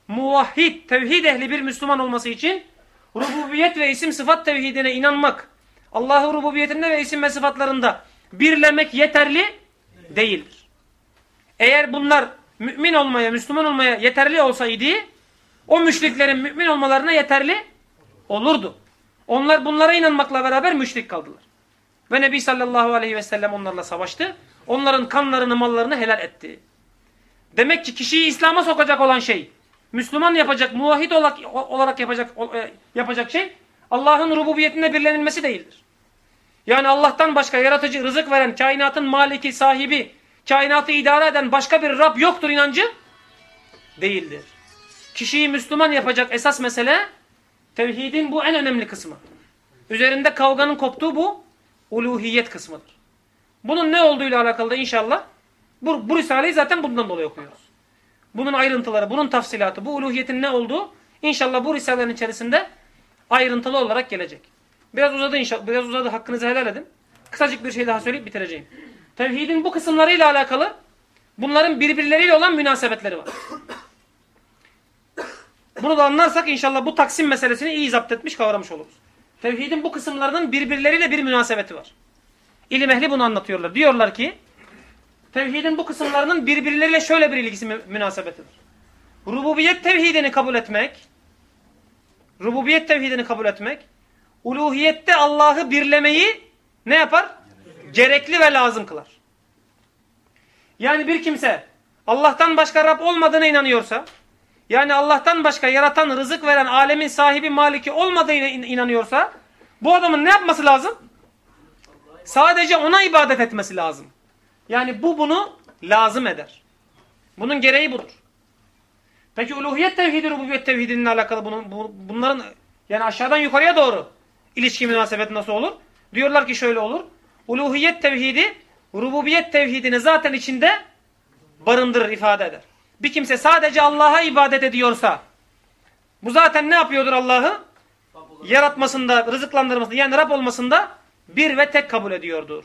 muvahhid, tevhid ehli bir Müslüman olması için rububiyet ve isim sıfat tevhidine inanmak, Allah'ı rububiyetinde ve isim ve sıfatlarında birlemek yeterli değildir. Eğer bunlar mümin olmaya, Müslüman olmaya yeterli olsaydı, o müşriklerin mümin olmalarına yeterli olurdu. Onlar bunlara inanmakla beraber müşrik kaldılar. Ve Nebi sallallahu aleyhi ve sellem onlarla savaştı. Onların kanlarını, mallarını helal etti. Demek ki kişiyi İslam'a sokacak olan şey, Müslüman yapacak, muvahhid olarak yapacak, e, yapacak şey, Allah'ın rububiyetinde birlenilmesi değildir. Yani Allah'tan başka yaratıcı, rızık veren, kainatın maliki, sahibi, kainatı idare eden başka bir Rab yoktur inancı değildir. Kişiyi Müslüman yapacak esas mesele tevhidin bu en önemli kısmı. Üzerinde kavganın koptuğu bu uluhiyet kısmıdır. Bunun ne olduğuyla alakalı da inşallah bu, bu Risale'yi zaten bundan dolayı okuyoruz. Bunun ayrıntıları, bunun tafsilatı, bu uluhiyetin ne olduğu inşallah bu Risale'nin içerisinde ayrıntılı olarak gelecek. Biraz uzadı inşallah, biraz uzadı hakkınızı helal edin. Kısacık bir şey daha söyleyip bitireceğim. Tevhidin bu kısımlarıyla alakalı bunların birbirleriyle olan münasebetleri var. Bunu da anlarsak inşallah bu taksim meselesini iyi zapt etmiş kavramış oluruz. Tevhidin bu kısımlarının birbirleriyle bir münasebeti var. İlim ehli bunu anlatıyorlar. Diyorlar ki tevhidin bu kısımlarının birbirleriyle şöyle bir ilgisi münasebetidir. Rububiyet tevhidini kabul etmek, rububiyet tevhidini kabul etmek, uluhiyette Allah'ı birlemeyi ne yapar? Gerekli ve lazım kılar. Yani bir kimse Allah'tan başka Rab olmadığına inanıyorsa, yani Allah'tan başka yaratan, rızık veren, alemin sahibi, maliki olmadığına inanıyorsa, bu adamın ne yapması lazım? Sadece ona ibadet etmesi lazım. Yani bu bunu lazım eder. Bunun gereği budur. Peki uluhiyet tevhidi, rububiyet tevhidinin alakalı bunun, bu, bunların yani aşağıdan yukarıya doğru ilişki münasebeti nasıl olur? Diyorlar ki şöyle olur. Uluhiyet tevhidi, rububiyet tevhidini zaten içinde barındırır, ifade eder. Bir kimse sadece Allah'a ibadet ediyorsa, bu zaten ne yapıyordur Allah'ı? Yaratmasında, rızıklandırmasında, yani Rab olmasında bir ve tek kabul ediyordur.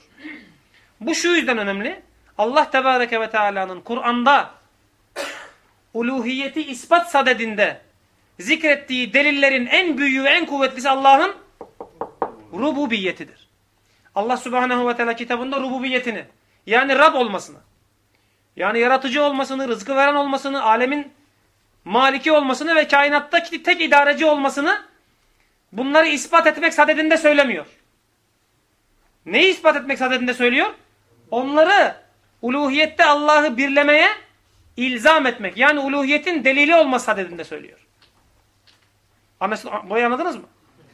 Bu şu yüzden önemli. Allah Tebareke ve Teala'nın Kur'an'da uluhiyeti ispat sadedinde zikrettiği delillerin en büyüğü en kuvvetlisi Allah'ın rububiyetidir. Allah Subhanahu ve Teala kitabında rububiyetini yani Rab olmasını yani yaratıcı olmasını, rızkı veren olmasını, alemin maliki olmasını ve kainattaki tek idareci olmasını bunları ispat etmek sadedinde söylemiyor. Neyi ispat etmek sadedinde söylüyor? Onları uluhiyette Allah'ı birlemeye ilzam etmek. Yani uluhiyetin delili olması sadedinde söylüyor. Burayı anladınız mı?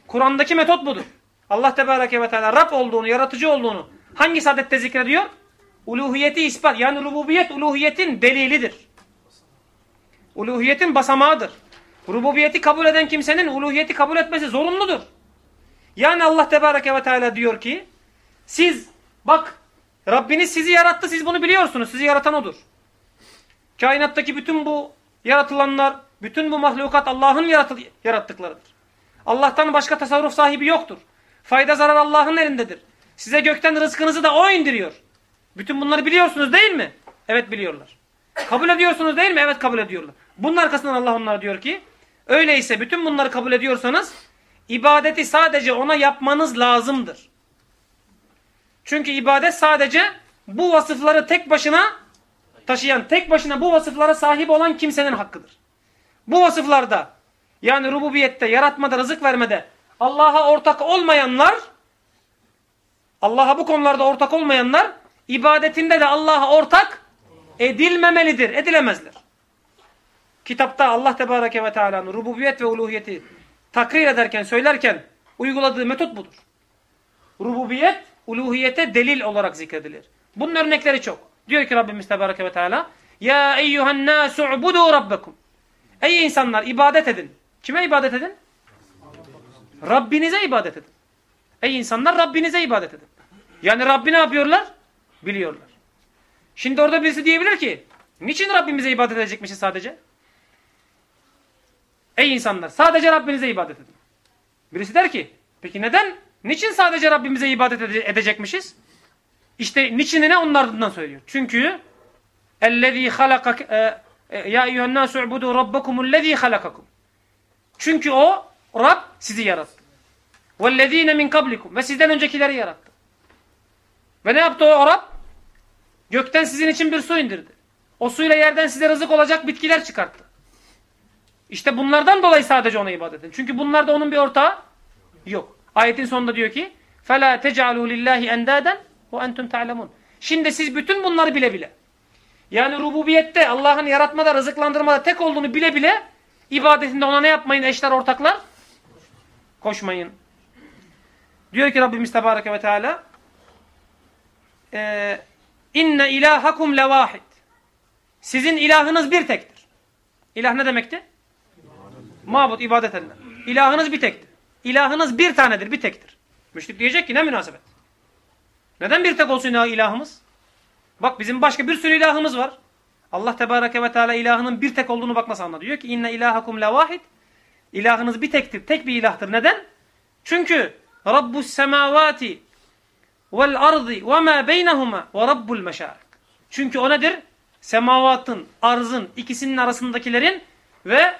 Kur'an'daki metot budur. Allah Tebareke ve Teala Rab olduğunu, yaratıcı olduğunu hangi sadette zikrediyor? Uluhiyeti ispat. Yani rububiyet uluhiyetin delilidir. Uluhiyetin basamağıdır. Rububiyeti kabul eden kimsenin uluhiyeti kabul etmesi zorunludur. Yani Allah Tebareke ve Teala diyor ki siz bak Rabbiniz sizi yarattı siz bunu biliyorsunuz. Sizi yaratan odur. Kainattaki bütün bu yaratılanlar, bütün bu mahlukat Allah'ın yarattıklarıdır. Allah'tan başka tasarruf sahibi yoktur. Fayda zarar Allah'ın elindedir. Size gökten rızkınızı da O indiriyor. Bütün bunları biliyorsunuz değil mi? Evet biliyorlar. Kabul ediyorsunuz değil mi? Evet kabul ediyorlar. Bunun arkasından Allah onlara diyor ki öyleyse bütün bunları kabul ediyorsanız ibadeti sadece ona yapmanız lazımdır. Çünkü ibadet sadece bu vasıfları tek başına taşıyan, tek başına bu vasıflara sahip olan kimsenin hakkıdır. Bu vasıflarda yani rububiyette, yaratmada, rızık vermede Allah'a ortak olmayanlar Allah'a bu konularda ortak olmayanlar ibadetinde de Allah'a ortak edilmemelidir. Edilemezler. Kitapta Allah Tebareke ve Teala'nın rububiyet ve uluhiyeti takrir ederken, söylerken uyguladığı metot budur. Rububiyet, uluhiyete delil olarak zikredilir. Bunun örnekleri çok. Diyor ki Rabbimiz Tebareke ve Teala Ya eyyühen nâsü ubudu rabbekum Ey insanlar ibadet edin. Kime ibadet edin? Rabbinize ibadet edin. Ey insanlar Rabbinize ibadet edin. Yani Rabbi ne yapıyorlar? Biliyorlar. Şimdi orada birisi diyebilir ki Niçin Rabbimize ibadet edecekmişiz sadece? Ey insanlar sadece Rabbinize ibadet edin. Birisi der ki peki neden? Niçin sadece Rabbimize ibadet ede- edecekmişiz? İşte niçini ne onun ardından söylüyor. Çünkü اَلَّذ۪ي خَلَقَكَ e, e, Ya eyyühen nâsü u'budû rabbakum الَّذ۪ي خَلَقَكُمْ Çünkü o Rab sizi yarattı. وَالَّذ۪ينَ min kablikum Ve sizden öncekileri yarattı. Ve ne yaptı o Rab? Gökten sizin için bir su indirdi. O suyla yerden size rızık olacak bitkiler çıkarttı. İşte bunlardan dolayı sadece ona ibadet edin. Çünkü bunlarda onun bir ortağı yok. Ayetin sonunda diyor ki فَلَا تَجْعَلُوا لِلّٰهِ اَنْدَادًا وَاَنْتُمْ تَعْلَمُونَ Şimdi siz bütün bunları bile bile yani rububiyette Allah'ın yaratmada, rızıklandırmada tek olduğunu bile bile ibadetinde ona ne yapmayın eşler ortaklar? Koşmayın. Diyor ki Rabbimiz Tebareke ve Teala e, inne ilahakum levahid sizin ilahınız bir tektir. İlah ne demekti? Mabut, ibadet edilen. İlahınız bir tektir. İlahınız bir tanedir, bir tektir. Müşrik diyecek ki ne münasebet? Neden bir tek olsun ilah- ilahımız? Bak bizim başka bir sürü ilahımız var. Allah Tebareke ve Teala ilahının bir tek olduğunu bak nasıl anlatıyor. Diyor ki inne ilahakum levahid. İlahınız bir tektir, tek bir ilahtır. Neden? Çünkü Rabbus semavati vel ardı ve ma beynehuma ve rabbul meşarik. Çünkü o nedir? Semavatın, arzın, ikisinin arasındakilerin ve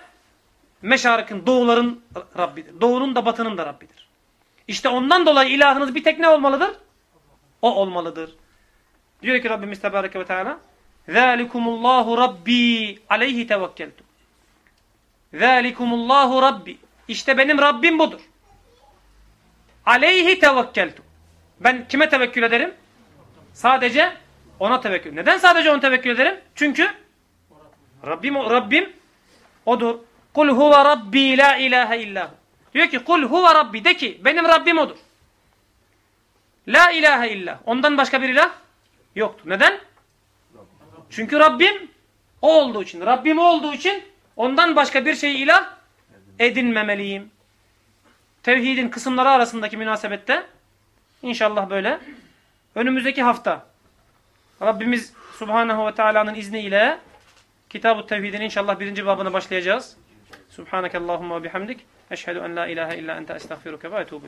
meşarikin, doğuların Rabbidir. Doğunun da batının da Rabbidir. İşte ondan dolayı ilahınız bir tek ne olmalıdır? O olmalıdır. Diyor ki Rabbimiz Tebareke ve Teala Zalikumullahu Rabbi aleyhi tevekkeltu. Zalikumullahu Rabbi. İşte benim Rabbim budur. Aleyhi tevekkeltu. Ben kime tevekkül ederim? Sadece ona tevekkül. Neden sadece ona tevekkül ederim? Çünkü Rabbim, Rabbim odur. Kul huve rabbi la ilahe illahu. Diyor ki kul huve rabbi de ki benim Rabbim odur. La ilahe illah. Ondan başka bir ilah yoktur. Neden? Çünkü Rabbim o olduğu için. Rabbim olduğu için ondan başka bir şeyi ilah edinmemeliyim. Tevhidin kısımları arasındaki münasebette inşallah böyle. Önümüzdeki hafta Rabbimiz Subhanahu ve Teala'nın izniyle Kitab-ı Tevhid'in inşallah birinci babına başlayacağız. Subhanakallahumma bihamdik. Eşhedü en la ilahe illa ente estağfiruke ve etubu.